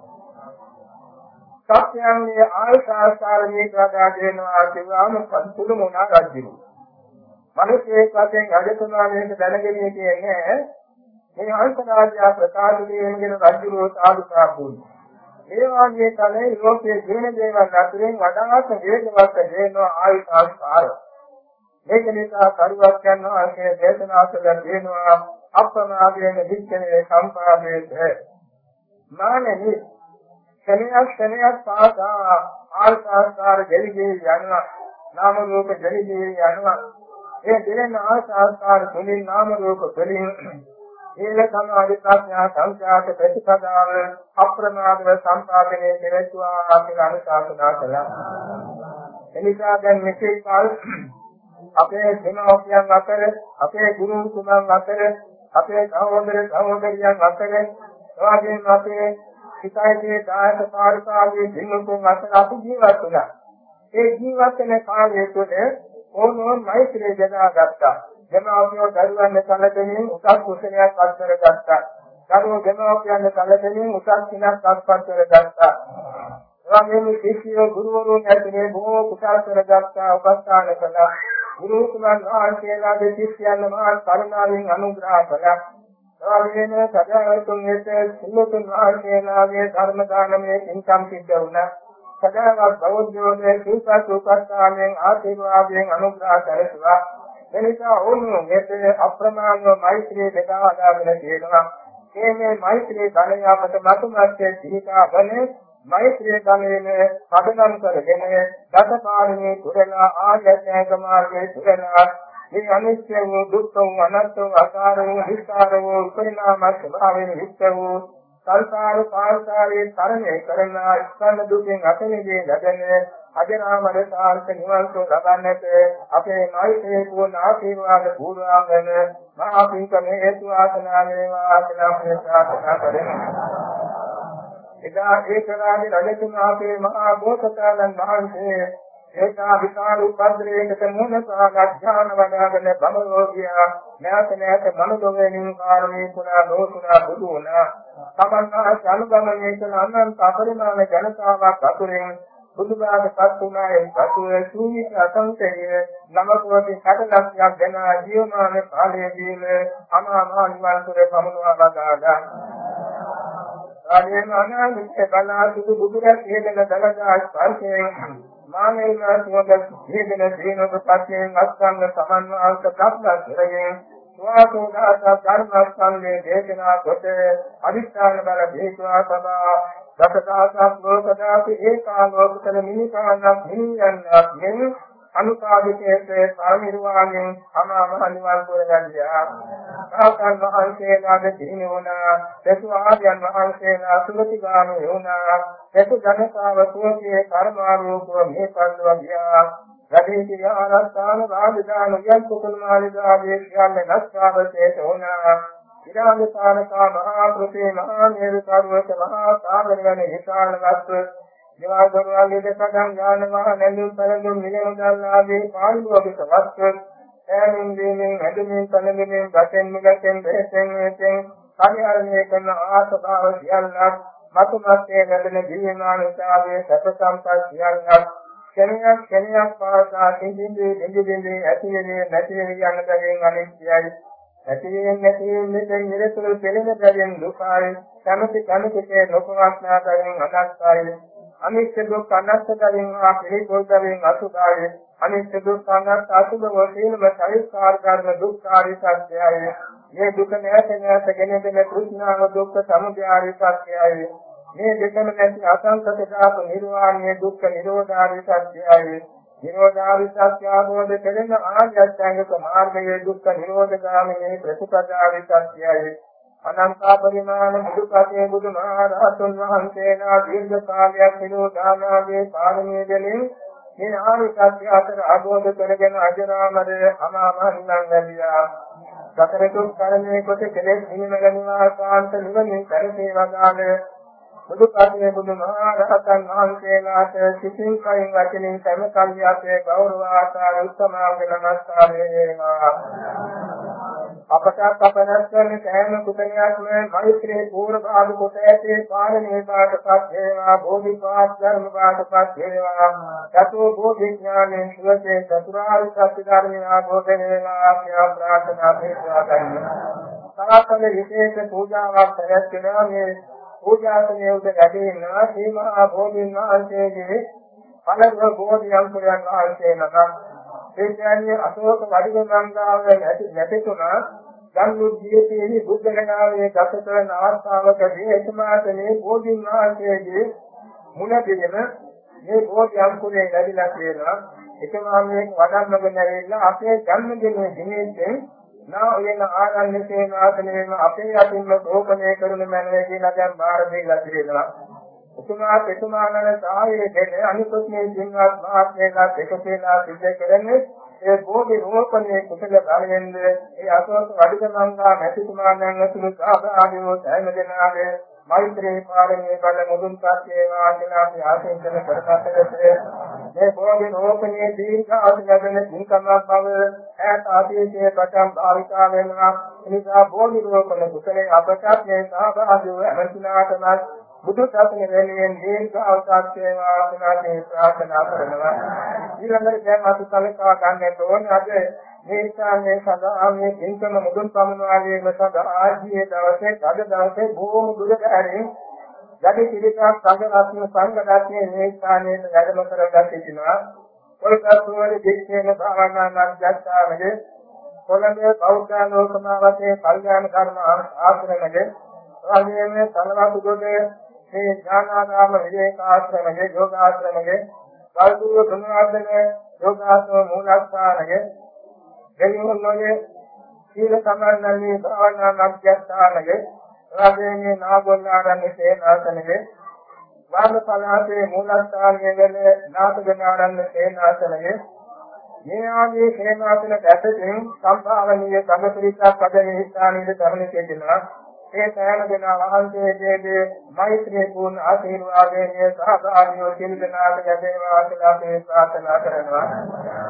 සත්‍යයන්ගේ ආල්සාස්කාරණේ කඩා දෙනවා කියවාම පන්තුල මොනා රජු. මිනිසෙක් වශයෙන් රජතුමා මේක දැනගෙන කියන්නේ මේ ආල්සාරාජ්‍ය ප්‍රකාශ කිරීමගෙන රජුරෝ සාදු ප්‍රාපුයි. ඒ වාගේ කලේ ලෝකයේ ජීවන දේවල් අතරින් වඩාත් වේගවත් දෙනවා ආල්සාස්කාර. මේක නිසා කරුවක් යනවා අසේ දේශනා කළ දෙනවා අප්‍රමාදයෙන් දික්කනේ සම්පාදයේ මානෙනි. ක්ෂණයක් ක්ෂණයක් පාසා ආල්කාකාර දෙවිගේ යනවා. නාම රූප දෙවිගේ යනවා. ඒ දෙන ආකාර තුලින් නාම රූප තුලින් සීල සමාධි ප්‍රඥා සංඛ්‍යාත ප්‍රතිපදාව අප්‍රමාදව සම්පාදනය කෙරෙත්වා කියලා අනුශාසනා කළා. එනිසා දැන් මෙසේ කාල අපේ දෙමව්පියන් අතර අපේ ගුරු තුමන් අතර අපේ සහෝදර සහෝදරියන් අතර එවාගෙම අපේ හිතයිතේ දායක පාරිකාගේ දිනුතුන් අතර අපි ජීවත් වුණා. ඒ ජීවත් වෙන කාලය තුළ ඕනෝන් මෛත්‍රිය යදාගත්තා. දෙමාපියෝ දරුවන්ට සැලකෙමින් උසස් කුසලයක් අත්කර ගත්තා. දරුවෝ දෙමාපියන්ට සැලකෙමින් උසස් සිනක් අත්පත් කරගත්තා. එවැගේම ශිෂ්‍යයෝ ගුරුවරුන් ඇතුලේ බොහෝ කුසල් කරගත්තා උපස්ථාන කළා. ගුරු කුමන් වහන්සේලාගේ ශිෂ්‍යයන් මහා කරුණාවෙන් අනුග්‍රහ කළා. එවැගේම සදාවතුන් වෙත සිල්ලුතුන් වහන්සේලාගේ ධර්ම දානමය පින්කම් සිද්ධ වුණා. සදාවත් බෞද්ධයෝගේ සූපත් උපස්ථානයෙන් ආශිර්වාදයෙන් අනුග්‍රහ කරසුවා එනිසා ඕනෝ මෙතේ අප්‍රමාණව මෛත්‍රී දෙදාගෙන තියෙනවා. මේ මෛත්‍රී ධනය අපට මතුමැත්තේ දීකාගෙන මෛත්‍රී ධනයේ පදනම් කරගෙන දසපාරමී පුරලා ආයතනක මාර්ගයේ පුරලා මේ අනිත්‍ය වූ දුක්ඛ වූ අනත්ත වූ අකාර වූ විස්තර වූ පරිණාම ස්වභාවයෙන් යුක්ත වූ සංසාර පාරකාරයේ තරණය කරන ස්කන්ධ දුකෙන් අත මිදේ ලැබෙන අජරාමර සාර්ථක නිවන් සුව ලබන්නට අපේ මෛත්‍රී පුණ ආශිර්වාද පූර්වාංගන මහා පින්කම හේතු ආසනා වේවා කියලා ප්‍රාර්ථනා කරමු. එදා ඒකරාගේ රජතුමා අපේ මහා බෝසතාණන් වහන්සේ ඒකා විශාල උපද්‍රවයකට මුහුණ පාලා ඥාන වඩාගෙන බමරෝගියා නැවත නැවත මනෝදෝවෙනින් කාරණේ පුරා ලෝකුණා බුදු වුණා තමන්හා අනුගමනය කරන අනන්ත අපරිමාණ ජනතාවක් අතුරින් බුදුබාගපත් වුණායෙන් පසුව සූවිත අසංකේය නම කෝටි 60 ලක්ෂයක් දෙන ජීවමාන කාලයේදීම අමා මහ නිවන් සුර පමුණවා වදාළා ආදීන අනාගත බලාසුදු බුදුරජ හේදන දලදා ස්පර්ශයෙන් මානෙල්ලා සුවඳ හේදන සීනක පස්යෙන් අස්කන්ධ සමන්වාංශ ප්‍රඥා කරගෙන ස්වාසෝදාස ධර්මස්කන්ධයේ දේශනා කොට අදිස්ථාන බල දීවා සබා දසකාසක් ලෝකදාපි ඒකාලෝකතන මිනිකානක් මිනියන්නක් මෙන් අනුපාදිතයේ පරිනිර්වාණයෙන් අමාමහ නිවන් පුරගන්නවා. සාකල් වහන්සේලාගේ දිනුණා, සතු ආර්යයන් වහන්සේලා සුගතිගාමී වුණා. සතු ජනතාව සුවකේ කර්මාරෝපව මේ පන්ව ගියා. රදේති ආරස්ථාන රාජධාන යන් කුතුල් මාලිගාවේ කියන්නේ නැස්කාවතේට වුණා. විරාමතානකා මහා කෘතේ මහා නේරුකරුවක මහා සාගර වැනි විශාල වස්තු දේවා දරුවාගේ දසකම් ඥාන මහ නැඳුම් පළඳුම් මිලමුදල් ආදී පාළුවක වස්තු ඈමින් දීමින් හැදමින් කලමින් ගතෙන් මුගතෙන් දෙහෙන් වෙතෙන් පරිහරණය කරන ආසභාව සියල්ලක් මතුමත්යේ වැඩෙන ජීවමානතාවයේ සැප සම්පත් සියල්ලක් කෙනියක් කෙනියක් පාසා තින්දින්දී දෙඳින්දී ඇති වෙන්නේ නැති වෙන්නේ යන දගෙන් අනිත්‍යයි. ඇති වෙන්නේ නැති වෙන්නේ නිරතුරු පෙළෙන දගෙන් දුකයි. කැමති කැමතිකේ නොපවස්නා දගෙන් අනත්තයි අනිත්‍ය දුක් අනත්තයෙන් ආ පිළිපොල්දයෙන් අසුභාවය අනිත්‍ය දුක් අනත්ත අසුභ වශයෙන්ම සවිස්කාර කරන දුක්ඛාරි සත්‍යයයි. මේ දුක නැත නැත ගෙනෙන කෘෂ්ණාව දුක්ඛ සමුදයාරි සත්‍යයයි. මේ දෙකම නැති අසංකත දාප නිර්වාණය දුක්ඛ නිරෝධාරි සත්‍යයයි. නිරෝධාරි සත්‍ය ආභෝධ කෙරෙන ආර්ය අෂ්ටාංගික මාර්ගයේ දුක්ඛ නිරෝධගාමී ප්‍රතිපදාරි සත්‍යයයි අනන්ත පරිමාණ බුදුපතේ බුදුමහරහතුන් වහන්සේලා දීර්ඝ කාලයක් පිළෝ දානාගේ පාරමී දෙලින් මේ ආරි සත්‍ය අතර ආબોධ කරගෙන අජරාමර අමාමහින්නම් ලැබියා. සතර දුක් කරණේ කොට කෙලෙස් නිවන නිවාසාන්ත නිවනින් කරසේ වදාළ බුදුපතේ බුදුමහරහතන් වහන්සේලාට සිතින් කයින් වචනින් සෑම කල්යාසේ ගෞරව ආකාර උත්තමාංග නමස්කාරය වේවා. අපට අපනස් කරන සෑම කුසලයක්ම මෛත්‍රී පූර්ව භාග කොට ඇතේ පාරමී පාඨපත් වේවා බෝධිපාත් ධර්ම පාඨපත් වේවා චතු බෝධි ඥානෙන් සුවසේ චතුරාර්ය සත්‍ය ධර්මය ආභෝධ වේවා කියලා ප්‍රාර්ථනා කරනවා ගන්නවා. සාකල විශේෂ පූජාවක් පැවැත්වෙනවා මේ පූජාසනයේ උද වැඩෙනවා සීමා බෝධින් වහන්සේගේ පළව බෝධි අංකුරයන් වහන්සේ නමක් ඒ කියන්නේ අශෝක වඩිග ගංගාවේ නැති නැතිතුණා ගම්මුද්දීපේහි බුද්ධ ගණාවේ ගත කරන අවස්ථාවකදී එතුමාට මේ බෝධින් වහන්සේගේ මුල දෙගෙන මේ බෝධි අංකුරේ ලැබිලා තියෙනවා එතුමා මේ වඩන්නගෙන ඇවිල්ලා අපේ ජන්මදිනයේ දිනෙදී නා වෙන ආරණ්‍ය සේනාසනයේම අපේ අතින්ම රෝපණය කරන මැනවේ කියලා දැන් බාර දෙලා තිබෙනවා. එතුමා එතුමානන සාහයේ දෙන අනිකුත් මේ සිංහත් මහත්මයලා දෙකේලා සිද්ධ කරන්නේ ඒ බෝධි රෝපණයේ කුසල බලයෙන්ද ඒ අසවස් වඩිකමංගා මැතිතුමාණන් ඇතුළු සාභාගීව සෑම දෙනාගේ මෛත්‍රී පාරමී බල මුදුන්පත් වේවා කියලා අපි ආශිර්වාද කරපතකට මේ බෝධි රෝපණයේ දීර්ඝ ආශිර්වාදන සිංකමක් බව ඈත ආදීයේ පටන් භාවිතා වෙනවා. එනිසා බෝධි රෝපණ කුසලයේ අපට මේ සහභාගීව ඇතිනාටම බුදු සසුන වෙනුවෙන් දීර්ඝ අවසාත් වේවා කියලා ප්‍රාර්ථනා කරනවා. ඊළඟට දැන් අපි කලකා ගන්නට ඕනේ අද මේ ස්ථානයේ සඳහා මේ පින්කම මුදුන් පමුණවාගේම සඳහා ආජීයේ දවසේ අද දවසේ බොහොම දුරට ඇරින් යටි පිළිසක් සංඝ රත්න සංඝ රත්නයේ මේ ස්ථානයේ වැඩම කරගත් සිටිනවා. කොල්කත්තුවේ දෙක්ෂේන භාවනා නම් ජාතාවගේ කොළඹ බෞද්ධ ලෝකමාවතේ කල්යාණ ධර්ම ආශ්‍රමයේ රාජ්‍යයේ තලවතු ගොඩේ මේ ඥානාරාම විවේකාශ්‍රමයේ යෝගාශ්‍රමයේ කල්පුව ගුණවර්ධන යෝගාශ්‍රම මූලස්ථානයේ දෙවියන්ගේ සීල සම්මානන්නේ භාවනා මධ්‍යස්ථානයේ රාජේනේ නාගොල්ලාරණ්‍ය සේනාසනයේ වාම පලාතේ මූලස්ථානයේ වෙන නාථගනාරණ්‍ය සේනාසනයේ මේ ආදී සේනාසන ඇතුලින් සම්භාවනීය සම්පූර්ණයක් අද මේ ස්ථානයේ ධර්මයේ තියෙනවා ඒ සෑම දෙනා වහන්සේගේ මෛත්‍රී පුණ්‍ය ආශිර්වාදයෙන් සහභාගීව සිල් දනාට ලැබේවා කියලා අපි ප්‍රාර්ථනා කරනවා.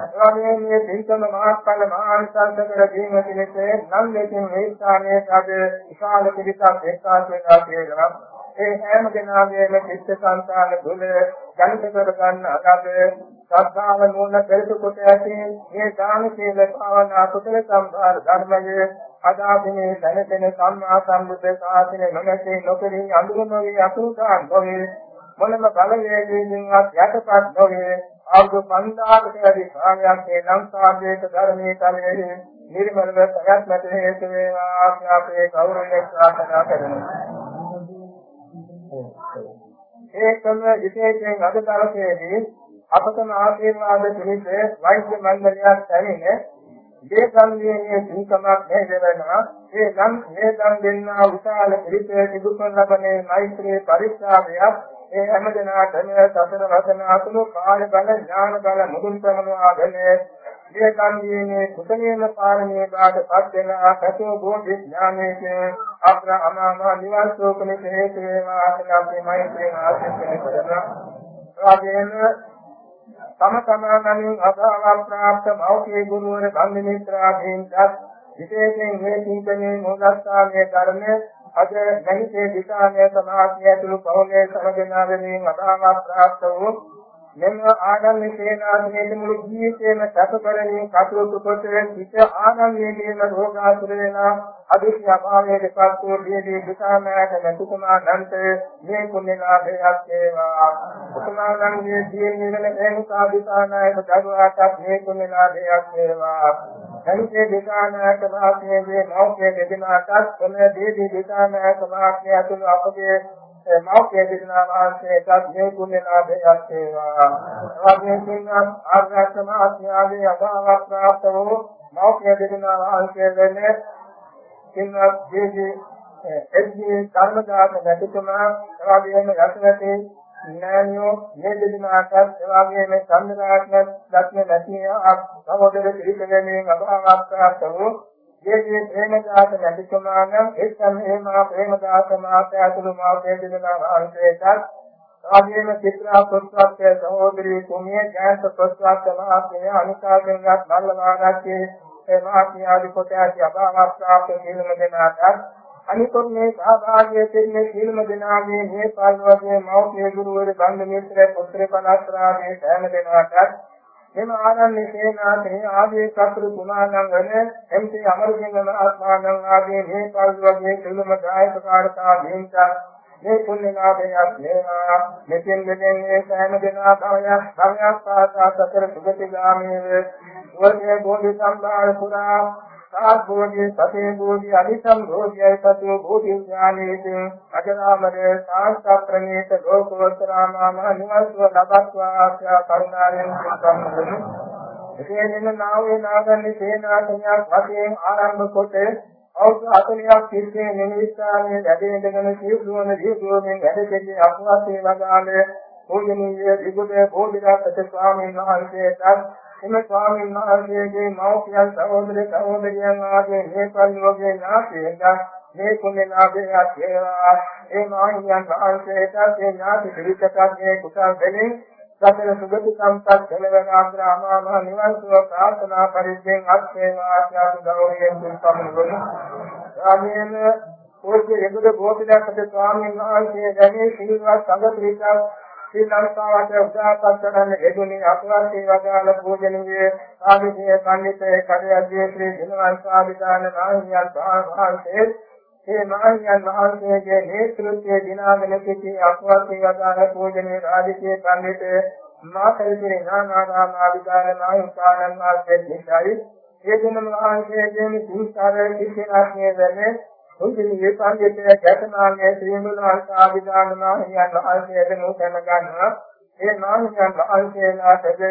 එවැනි මේ තින්තම මහත්ඵල මහානිසංස කර දීම පිණිස නම් දෙකින් මේ ස්ථානයේ අද විශාල පිරිසක් එක්කාසු වෙනවා කියලා. ඒ හැම දෙනාගේම චිත්ත සංතාන දුල ජනිත කර ගන්න අගද ශ්‍රද්ධාව නුවණ පෙරට කොට ඇති මේ දාන සීල භාවනා කුසල සම්භාර ධර්මයේ අදාපිනේ දැනතෙන සම්මා සම්බුද්ධ ශාසනය නොමැති නොකරි අඳුරමගේ අසුරාන් නොවේ. මොනම බලවේගයකින්වත් යටපත් නොවේ. අවුරුදු 5000කට වැඩි කාලයක් මේ ලංකාවේ ධර්මයේ කලයේ නිර්මලව ප්‍රයත්නට හේතු වේවා. අපේ ගෞරවයෙන් ප්‍රාර්ථනා කරනවා ඒකම විශේෂයෙන් අද දවසේදී අපතම ආශිර්වාද පිණිස වෛද්‍ය මණ්ඩලයක් ඇවිල්ලා මේ සංගීතයේ සිංකමක් මේ වෙනවා ඒ නම් මේ දන් දෙන්නා විශාල පිළිපේ තිබුණ ලබනේ මෛත්‍රී පරිත්‍යාගයක්. ඒ හැම දිනාටම සතර වසන අතුළු කාය බල ඥාන බල මුදුන් ප්‍රමණවාගෙන මේ සංගීතයේ කුසලයේම පාරමී බාටපත් වෙන සතෝ බෝධි ඥානයේ අප්‍ර අමාම නිවන් සෝකනේ හේතු වේවා කියලා අපි මෛත්‍රී ආශිර්වාද කරනවා. රාජේන තම තමාගෙන් අභාව ප්‍රාප්ත මෞඛ්‍ය ගුරුවර බන්ධ මිත්‍රාදීන්ටත් විශේෂයෙන් මේ චින්තනයේ මොහොතස්ථානයේ ධර්ම අද ගහිතේ දිසාමය සමාධිය ඇතුළු පෞලේ සමගනා වෙනින් අභාව ප්‍රාප්ත වූ මෙම ආනන්ද සේනාසනයේ මුළු ජීවිතේම සැප කරමින් කටයුතු කොට සිත ආනන්දයේම රෝගාසුර වෙනා අදිශය අභාවයේ දෙපත් වූ දීදී දුසාමයට මෙතුමා නන්ත මේ කුණලාභයක් වේවා. උතුමාණන්ගේ ජීවන නිවන හේතුකා දිසානායක දරුවාටත් මේ කුණලාභයක් වේවා. සංසේ දිසානායක මහත්මයේ මෞඛ්‍ය දෙදෙනාටත් එම දීදී දිසානායක මහත්මය අතුළු අපගේ මෞඛ්‍ය දිනා වහන්සේටත් මේ කුණ්‍ය ලාභයක් වේවා. ආගමකින් ආර්යසම ආත්මයාගේ අභාව ප්‍රාප්ත වූ මෞඛ්‍ය දිනා වහන්සේ වෙන්නේ කින්වත් ජීවි එද්දී කර්මදාත නැතිතුමා එවාගෙම යසනතේ ඥානියෝ මේ දෙදෙනාටත් එවාගෙම සම්මදාත්ම දක්න නැතිව සහෝදර පිළිපැදීමේ අභාව ප්‍රාප්ත වූ ජේජේ ප්‍රේමදාස නැතිතුමානම් ඒ සමයේ මා ප්‍රේමදාස මාත්‍ය අතුළු මා වේදනා වහන්සේටත් ආදීන චිත්‍රා ප්‍රස්වාස්ය සහෝදරී කුමිය ජයන්ත ප්‍රස්වාස්ය මහත්මිය අනුශාසනගත මල්ලමාරච්චේ ඒ මහත්මිය ආදී කොට ඇති අභාව ප්‍රාප්ත සියලුම දෙනාට අනිකොත් මේ සහභාගී වෙන්නේ සියලුම දෙනාගේ මේ පාල්වගේ මෞඛ්‍ය ගුරුවර බන්ධ මිත්‍ර පුත්‍ර පනස්රාගේ සෑම දෙනාටත් මෙම ආනන්ද සේනාසනේ ආදී සතුරු ගුණානං වන එම්.සී. අමරසිංහ මහත්මයාණන් ආදී මේ පරිවර්ගයේ සිළුම ගායක කාරකා දෙන්නා මේ පුණ්‍යලාභයක් වේවා මෙතෙන් දෙන්නේ සෑම දෙනා භවයක් භවයක් පාසා සතර සුගතිගාමී වේ වර්ණේ බෝධි සම්භාර පුරා සාත් බෝධි සතේ බෝධි අනිසම් බෝධියයි සතු බෝධි ඥානේති. අජරාමරේ සාස්ත්‍රණේත ලෝකෝත්තරාමාම නිවස්ව ලබත්වා ආශ්‍රා කරුණාවෙන් සම්පන්න එසේනෙම නාවේ නාගන්නේ සේනාසනයක් වශයෙන් ආරම්භ කොට අවුරුදු 40ක් තිස්සේ නිමිස්ථානයේ වැඩෙනගෙන සිවුරුවන ජීවිතයෙන් වැඩ කෙරේ අපවාසයේ වදාළ. පූජනීය විබුදේ බෝධිසත්ව ස්වාමීන් වහන්සේට එම ස්වාමීන් වහන්සේගේ මෞඛ්‍යයන් සහෝදර සහෝදරියන් ආදී මේ පරිලෝකයේ ඥාතීන්ට මේ කුණලාභයක් වේවා ඒ මාහිමියන් වහන්සේට ඒ ඥාති පිළිසකගේ කුසල් දෙමින් සතර සුගති සම්පත් කෙලවන ආග්‍රහමා මහ නිවන් සුව ප්‍රාර්ථනා පරිද්දෙන් අත්වේවා ආශාසු ගෞරවයෙන් සම්මුඛ ආමේන පූජ්‍ය යගුද බෝධිසත්ව ස්වාමීන් වහන්සේ දැනේ සිල්වත් සංඝ පිරිසක් ශ්‍රී ලංකාවට උදාපත් කරන එදුනි අපවාසී වදාළ පූජනීය ආදිතේ පඬිතේ කඩයද්දී ශ්‍රී දිනවංශ ආදිදාන නාහිමියන් වහන්සේ මේ මාහියන් වහන්සේගේ නේතෘත්වයේ දිනාගෙන සිටි අපවත්ී වදාළ පූජනීය රාජකීය පඬිත මාතරිගේ ඥානාරාම ආදිකාර නායකාණන් වහන්සේ දිසයි ඒ දිනම වහන්සේගේ සිංසාරයේ කිසිනාස්නේ වෙන්නේ උන්ගේ පඬිතේ ගැතනාගේ ශ්‍රී මුලවංශ ආදිදාන මාහියන් වහන්සේට නූතන ගන්නවා. ඒ නාමයන් වහන්සේලාටද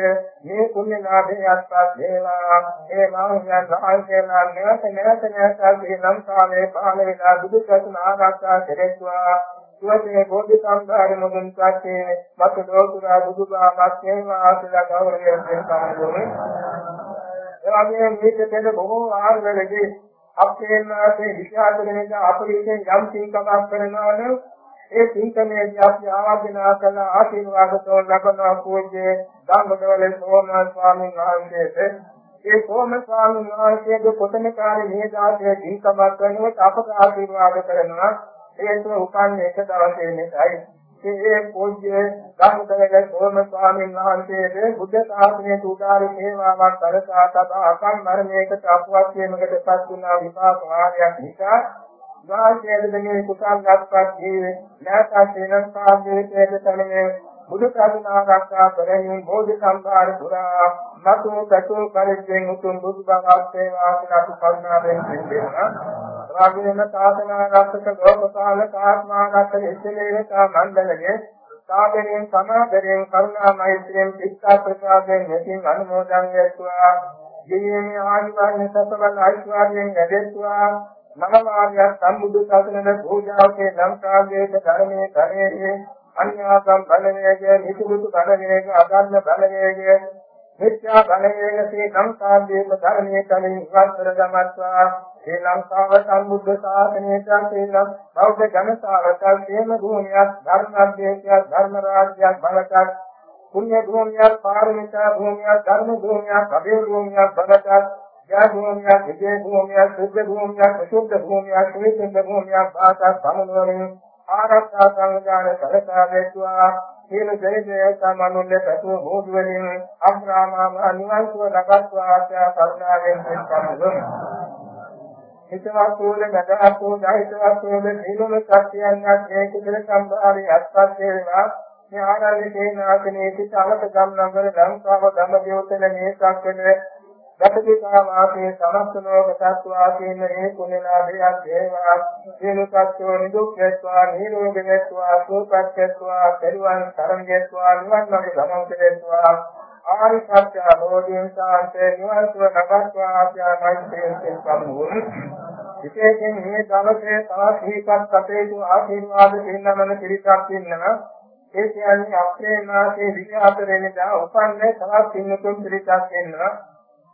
මේ පුණ්‍ය ලාභයත් වේවා ඒ නාමයන් වහන්සේලා නැවත නැවත නැවත මේ ලංකාවේ පහළ වෙලා බුදු සසුන ආරක්ෂා කෙරෙත්වා. සුවසේ බෝධි සම්භාර මුගන් සත්‍යේ මත ලෝකුරා බුදුබාමත් වේවා ආසලා ගෞරවයෙන් සම්මානෝමි එවැගේ මේක දෙන බොහෝ ආර්වලදී අපේ මාසේ විශාලකෙනෙක් අපරියෙන් යම් තීකමක් කරනවා නම් ඒ චින්තනයේදී අපි ආරාධනා කරන ආශිර්වාද තෝර ලබනවා පූජ්‍ය ධම්මදවල සෝමනාථ ස්වාමීන් වහන්සේට. ඒ සෝම ස්වාමීන් වහන්සේගේ කොතනකාරී මේ දාතේ චින්තමත් කරනකොට අපට ආශිර්වාද කරනවා. ඒක උපන්නේ එක දවසේ නිසායි ඒ පූජ්‍ය ධම්මදවල සෝම ස්වාමීන් වහන්සේගේ බුද්ධ ශාසනයේ උදාාර සේවාවක් කරසා තබා අකම් මරණයකට අපවත් වීමකට පත් වුණා විපාක වාරයක් නිසා. වාසයේදනේ කුසල් ගත්පත් ජීවේ. නැවත ශ්‍රී ලංකාවේ තනමේ බුදු කරුණා ආරක්ෂා කරමින් බෝධි සම්භාර පුරා මතු කටු පරිද්දෙන් උතුම් බුදු බවක් සේවා කරපු කරුණාවෙන් දෙන්නා රාගිනම සාසන ආරක්ෂක ලෝකපාලක ආත්මාරක්ෂක ඉස්ලේවතා මණ්ඩලයේ සාදරයෙන් සමාදරයෙන් කරුණා මෛත්‍රියෙන් පිට්ඨා ප්‍රසාදයෙන් මෙතින් අනුමෝදන් වෙත්වා ජීවීමේ ආනිවාර්ය සත්වල ආයිස්වාදයෙන් වැඩෙත්වා නවමාර්ය සම්බුදු සසුනේ පූජාවේ ලංකාවේ ධර්මයේ කරේ අන්‍යාසම් බලවේගය නිසුදුසු බලවේගය අගන්න බලවේගය මිත්‍යා බලවේග සේ ලංකාවේ ධර්මයේ කලින් ඉවත්තර ගමත්වා. ශ්‍රී ලංකාව සම්බුද්ධ ශාසනයට ශ්‍රී බෞද්ධ ජනතාවට ප්‍රේම භූමියක් ධර්මාධ්‍යක්ෂයක් ධර්ම රාජ්‍යයක් බලකත් පුණ්‍ය භූමියක් පාරමිතා භූමියක් ධර්ම භූමියක් අභය භූමියක් බලකත් යා භූමියක්, විජේ භූමියක්, සුද්ධ භූමියක්, අසුද්ධ භූමියක්, ශ්‍රේෂ්ඨ භූමියක් භාෂා සමුනවලින් ආරක්ෂා සංවිධාන සලසා දෙත්වා. සීල ජයජය සමනුල්‍ය සතු භූත වලින් අග්‍රාමා නිවන් සුව ලබත්වා ආශා කරුණාවෙන් සම්පන්නව හිතවත්ෝද ගතවත්ෝ දහිතවත්ෝද සීලම සත්‍යයන්වත් ඒ කුසල සම්භාරي අත්පත් වේවා. මේ ආරාධ්‍ය තේනාසනේ සිට අවත ගම් නගර ලංකාව ගම දේවතල මේ සක්කනේ ගතකේකා වාසේ සමස්ත ලෝක සත්වාසීන ඒ කුණලාභයක් දේවා සියලු සත්වෝ නිදුක් වේත්වා නිරෝගී වේත්වා සුවපත් වේත්වා පරිවන් තරම් වේත්වා නිවන් මාර්ග ගමන් වේත්වා ආරි සත්‍ය අවබෝධයෙන් සාන්තේ නිවන් සුව ලබත්වා ආඥායින් සම්මුඛ විශේෂයෙන් මේ දවසේ තාක්ෂණිකත් කටයුතු ආශිර්වාද දෙන්නමන පිළිසක් ඉන්නවා. ඒ කියන්නේ අප්‍රේල් මාසයේ 24 වෙනිදා උපන්නේ තවත් පින්නතුන් පිළිසක් ඉන්නවා.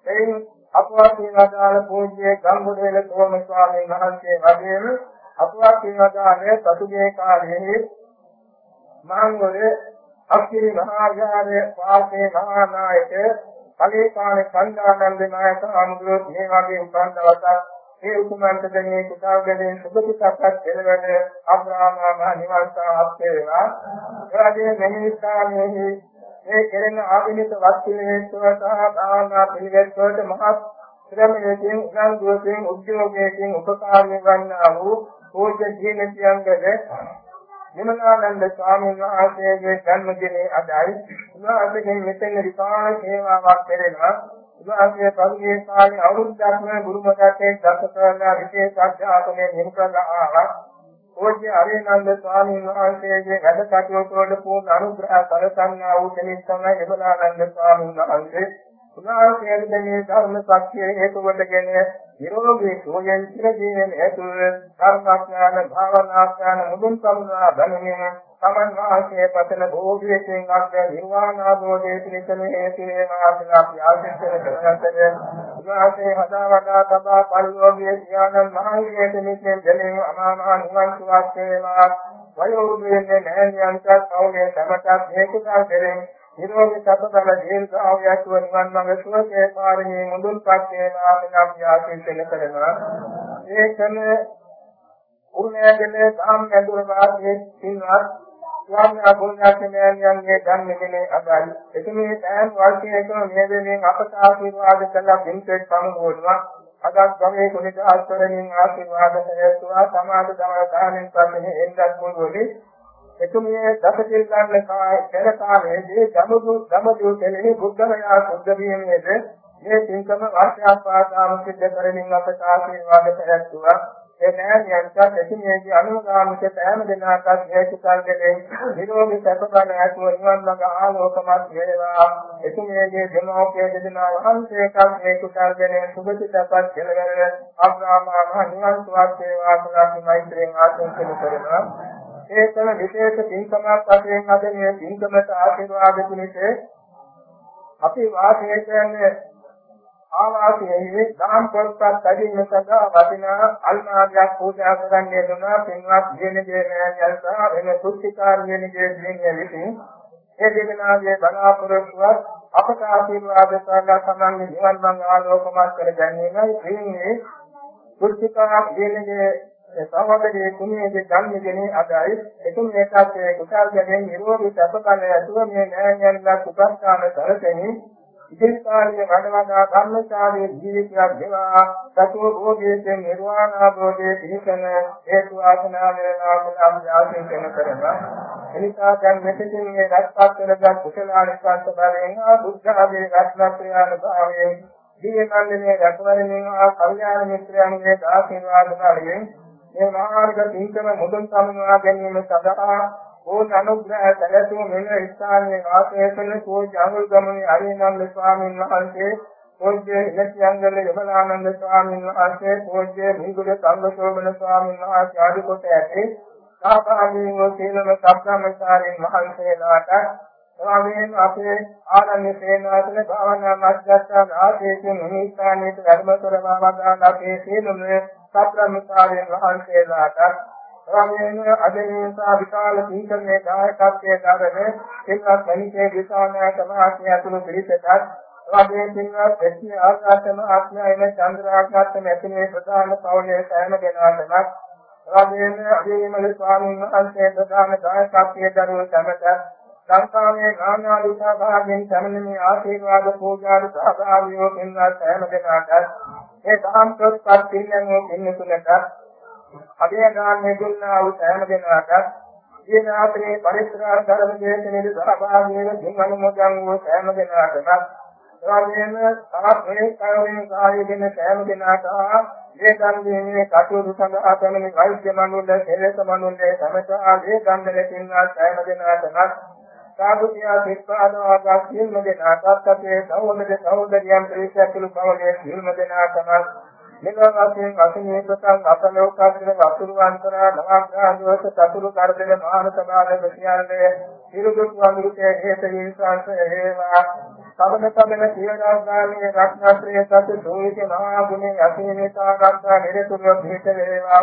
එයින් අපවත් වේදාල පූජ්‍ය ගම්බුදේල සෝම ස්වාමීන් වහන්සේ වගේම අපවත් වේදාලයේ සතුගේ කාලයේ මහංගොඩේ අක්ෂරි මහා විහාරයේ වාසේ මහා නායක කලේපාන සංඝානන්ද නායක අනුග්‍රහ මේ වගේ උපන් දවසක් ඒ උතුමන්තදනේ කුසල්ගෙන් සුභිතක්වත් කෙරවෙන අබ්‍රාහ්ම මහ නිවන් සාප්ත වේවා. එවැගේ මෙහිස්ථානයේ මේ කෙරෙන ආධුනික වස්තුවේත්ව සහ භාවනා පිළිවෙත් වලට මහත් ශ්‍රමයෙන් උනන්දුවෙන් උද්‍යෝගයෙන් උපකාර වන්නා වූ පූජ්‍ය ජීවිතයන්ගද නිමනානන්ද ස්වාමීන් වහන්සේගේ ජන්මදිනයේ අදයි උන්වහන්සේගේ මෙතන විශාල සේවාවක් කෙරෙනවා උන්වහන්සේ පසුගිය කාලේ අවුරුද්දක්ම ගුරු මතකයේ දස කරන විශේෂ අධ්‍යාපනයේ නිම කරලා ආවා. පූජ්‍ය අරියනන්ද ස්වාමීන් වහන්සේගේ වැඩ කටයුතු වල පූර්ණ අනුග්‍රහ සැලසන්නා වූ කෙනෙක් තමයි එබලානන්ද ස්වාමීන් වහන්සේ. උන්වහන්සේට මේ ධර්ම සත්‍ය හේතු කොටගෙන නිරෝගී සෝයෙන් චිරජීවන හේතු ධර්මඥාන භාවනාඥාන මුදුන් සමුනා බණිනේ තමන් වාසයේ පතන භෝගයෙන් අග්ග නිර්වාණ ආභෝධයේ පිණිසම හේතු වේවා කියලා අපි ආශිර්වාද කරගන්නට උන්වහන්සේ හදා වඩා තබා පරිලෝකයේ ඥාන මහවියට මෙතෙන් දෙලින් අමාමහා නිවන් සුවක් වේවා. වයෝ වෘද්ධයන් නැහැනියන්ට කවුලේ සමටත් හේතුකල් දෙමින් නිරෝගී සතබල දීර්ඝායස් වනිවන් මඟ සුවසේ පාරමී මුදුන්පත් වේවා කියලා අපි ආශිර්වාද කරනවා. ඒකම උරුමයගෙන සාම් ඇඳුර වාගේ සින්වත් ස්වාමී අගුණාචනයන්ගේ ධර්මකනේ අගයි. එතුමේ සෑම වර්ෂයකම මේ දෙමින් අපට ආශිර්වාද කළා පින්කෙත් සමුගෝනවා අදත් ගමේ කුණිත ආස්තරමින් ආශිර්වාද කරේතුවා සමාද දමන දානෙන් පස්සේ එන්නත් පුළුවනි. එතුමිය දසකිල් ගන්න කාය පෙර කාලයේදී දමුදු දමුදු කෙලෙහි බුද්ධමයා සුද්ධ වීමේද මේ තින්කම වාර්ෂික පාසාම සිද්ධ කරමින් අපට ආශිර්වාද කරත්තුවා ඒ නෑනියන්ට එතුමියගේ අනුගාමික සෑම දිනකටත් හේතුකල්ගෙන නිරෝගී සැපබල ඇතුව නිවන් මඟ ආලෝකමත් වේවා. එතුමියගේ දෙමෝපිය දෙදෙනා වහන්සේකම් හේතුකල්ගෙන සුභසිතපත් කෙලවර අබ්‍රාහ්මා මහ නිවන් සුවක් වේවා කියලා අපි මෛත්‍රියෙන් ආශිර්වාද කරනවා. ඒකම විශේෂ පින්කමක් වශයෙන් අද මේ පින්කමට ආශිර්වාද පිණිස අපි වාසය කරන ආවාසයේ දාම් පොත්පත් අදින්න සඳහා වටිනා අල්මාරියක් පූජා කරන්නේ දුනා පින්වත් දිනදේ මෑණියන්සා වෙන කුච්චිකාර්යණිගේ දිනේ විසින් ඒ දෙදෙනාගේ බලාපොරොත්තුවත් අපට ආශිර්වාද කරලා සමන්ගේ නිවන් මඟ ආලෝකමත් කර ගැනීමයි ප්‍රේමයේ කුච්චිකා දිනගේ සහෝදරයේ කුණියේ ධම්මගෙන අදයි? එතුම් මේකත් කුසල් ගැනීම නිරෝධී සපකල ඇතුව මේ නෑයන්ලා උපස්ථාන කරතෙනි ඉදිරි කාලයේ වඩවදා ධර්මචාරී ජීවිතයක් ගෙවා සතුව භෝගයේ නිර්වාණ අවබෝධයේ පිහිටන හේතු ආසනා වේවා කියලා අපි ආශිර්වාද කරනවා. එනිසා දැන් මෙතෙකින් මේ රත්පත් කරගත් කුසලානිකාන්ත බලයෙන් බුද්ධ ආදී රත්නත්‍රයන් භාවයෙන් දීවකන්දනේ රැකවරණින් ආ කල්යාණ මිත්‍රයන්ගේ ආශිර්වාද බලයෙන් මේ මාර්ග තීකම මුදුන් සමුනා ගැනීම සඳහා ඕන අනුග්‍රහ සැලසුම මෙන්න ස්ථානයේ වාසය කරන කෝජ අඟුල් ගමනේ අරිනන්ද ස්වාමීන් වහන්සේ පූජ්‍ය ඉලක්කයන්ගල යමලානන්ද ස්වාමීන් වහන්සේ පූජ්‍ය මිගුඩ සංඝශෝභන ස්වාමීන් වහන්සේ ආදී කොට ඇති සාභාගී වූ සීලම සබ්‍රාහ්මචාරීන් වහන්සේලාට ස්වාමීන් අපේ ආරණ්‍ය සේනාසන භාවනා මධ්‍යස්ථාන ආදීකින් මේ ස්ථානයේ ධර්ම කරවා වදාළ අපේ සීලම සත්‍රමිකාරයන් වහන්සේලාට රාමයෙන් අධිනේසා විශාල සීකරණේ දායකත්වයේ දරන සිල්වත් මණිකේ විසානාය සමාජය ඇතුළු පිරිසට රාමයේ සිල්වත් දෙසිය ආකාශම ආඥායන චන්ද්‍රාකාශම ඇතුළේ ප්‍රධාන පවුලේ සෑම දෙනාටම රාමයෙන් අධිමල ස්වාමීන් වහන්සේ ප්‍රධාන දායකත්වයේ දරුව සමට ලංකාවේ නානාලුසා භාගයෙන් සමනමේ ආශිර්වාද පූජාට සහභාගී වූ පින්වත් සෑම දෙනාට ඒ දහම් ප්‍රතිපත් පිළිගන්නේ පින්නතුලට අධේ ගාන්නේ දුන්නා වූ සෑම දෙනාට මේ රාත්‍රියේ පරිසර ධර්ම දේශනෙහි සහභාගී වෙන දින් අනුමෝදන් වූ සෑම දෙනාටම එවාගෙම තවත් මේ කාර්යයෙන් සහායගෙන සෑම දෙනාට මේ ගන්ධයේ කටයුතු සඳහා කරන වෛද්‍ය මණ්ඩල, සේවක මණ්ඩල, සමථ ආදී ගන්ධ ලෙසින්වත් සෑම දෙනාටම සාදුකියා සිත්පාදවාගා සියලුම දෙනාටත් අපේ සහෝදර සහෝදරියන් ප්‍රේක්ෂකතුළු බවලේ සියලුම දෙනාටම මෙලොව වශයෙන් අසනීපතං අපලෝකාදින වතුරුවන්තරා නවග්‍රහදෝෂ චතුරු කරදෙන මානස බාධක සියල්ලේ සිරුදුක් වඳුරුකේ හේත විශ්වාස හේවා. සමන සමන සියදාගාමී රත්නත්‍රයේ සතු සෝවිත මහා ගුණේ අසීමිතා ගත්තා නිරතුරුව පිහිට වේවා.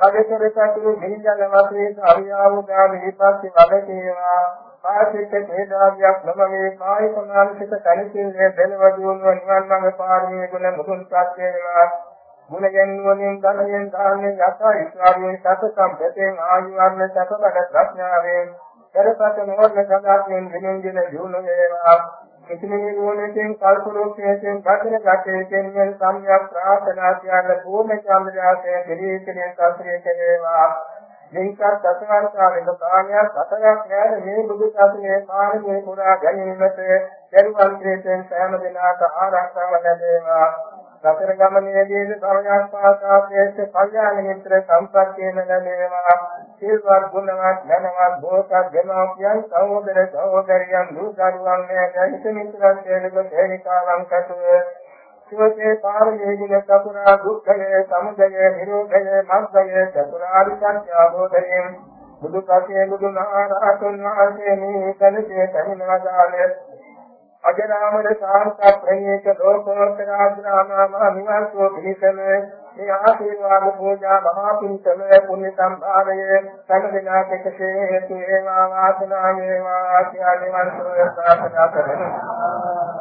කඩේතර සතුරු මිහිඳල වශයෙන් අරියාවුදා විපස්සී වදකේවා කායික වේදාවියක් නොමගේ කායික මානසික කලිතිල්ලේ දෙලවදුන් නිවන් මඟ පාරමී ගුණ මුතුන් ප්‍රත්‍යේවා ගුණ ගැන්වලින් ධනයෙන් දාන්නේ යත ඉස්ලාමයේ සතකම් දෙතෙන් ආයු වර්ණ සතබඩ ප්‍රඥාවෙන් පෙරපත නෝර්ණ සදාත්මෙන් දිනෙන් දින ජීුණ වේවා. කිසිමේ ගුණයෙන් කල්පලෝකයෙන් ගතන ගතයෙන් මෙන් සම්‍යක් ප්‍රාර්ථනා කියන පූර්ණ චන්ද්‍රයාසේ පිළිසිනේ සාස්ත්‍රයේ කෙරේවා මේකත් අසවර්තාවෙක කාලයක් අතරක් නෑර මේ බුදු සසුනේ මාර්ගයේ පුරා ගැනීමට දරුවන් ක්‍රේතෙන් සෑම දිනක ආරක්ෂාව ලැබේවා. සතර ගමනේදී භවයන් පාසාපේස කල්යාණ මිත්‍ර සම්පත්තියන ලැබේවා. සීලවත් ගුණවත් ධනවත් බෝසත් දෙමෝපියන් සහෝදර සහෝදරියන් දූ දරුවන් නැහිත මිත්‍රයන් දෙලක තේනිකාවන් කටුවේ සුවසේ පාරමී ගුණ සපුරා දුක්ඛය සමුදය නිරෝධය මග්ගය චතුරාර්ය සත්‍ය අවබෝධයෙන් බුදු පසේ බුදු මහරහතුන් වහන්සේ මේ කලසේ කහිනවදාලේ අජරාමර සාන්ත ප්‍රණීත ලෝකෝත්තර ආද්‍රාමා නිවාසෝ පිළිසම මේ ආශිර්වාද පූජා මහා පින්කම පුණ්‍ය සම්භාවය සම්දිනාක කෙසේ හේතු වේවා වාසනාව වේවා ආශිර්වාද නිවන් සුව ප්‍රාර්ථනා කරමි.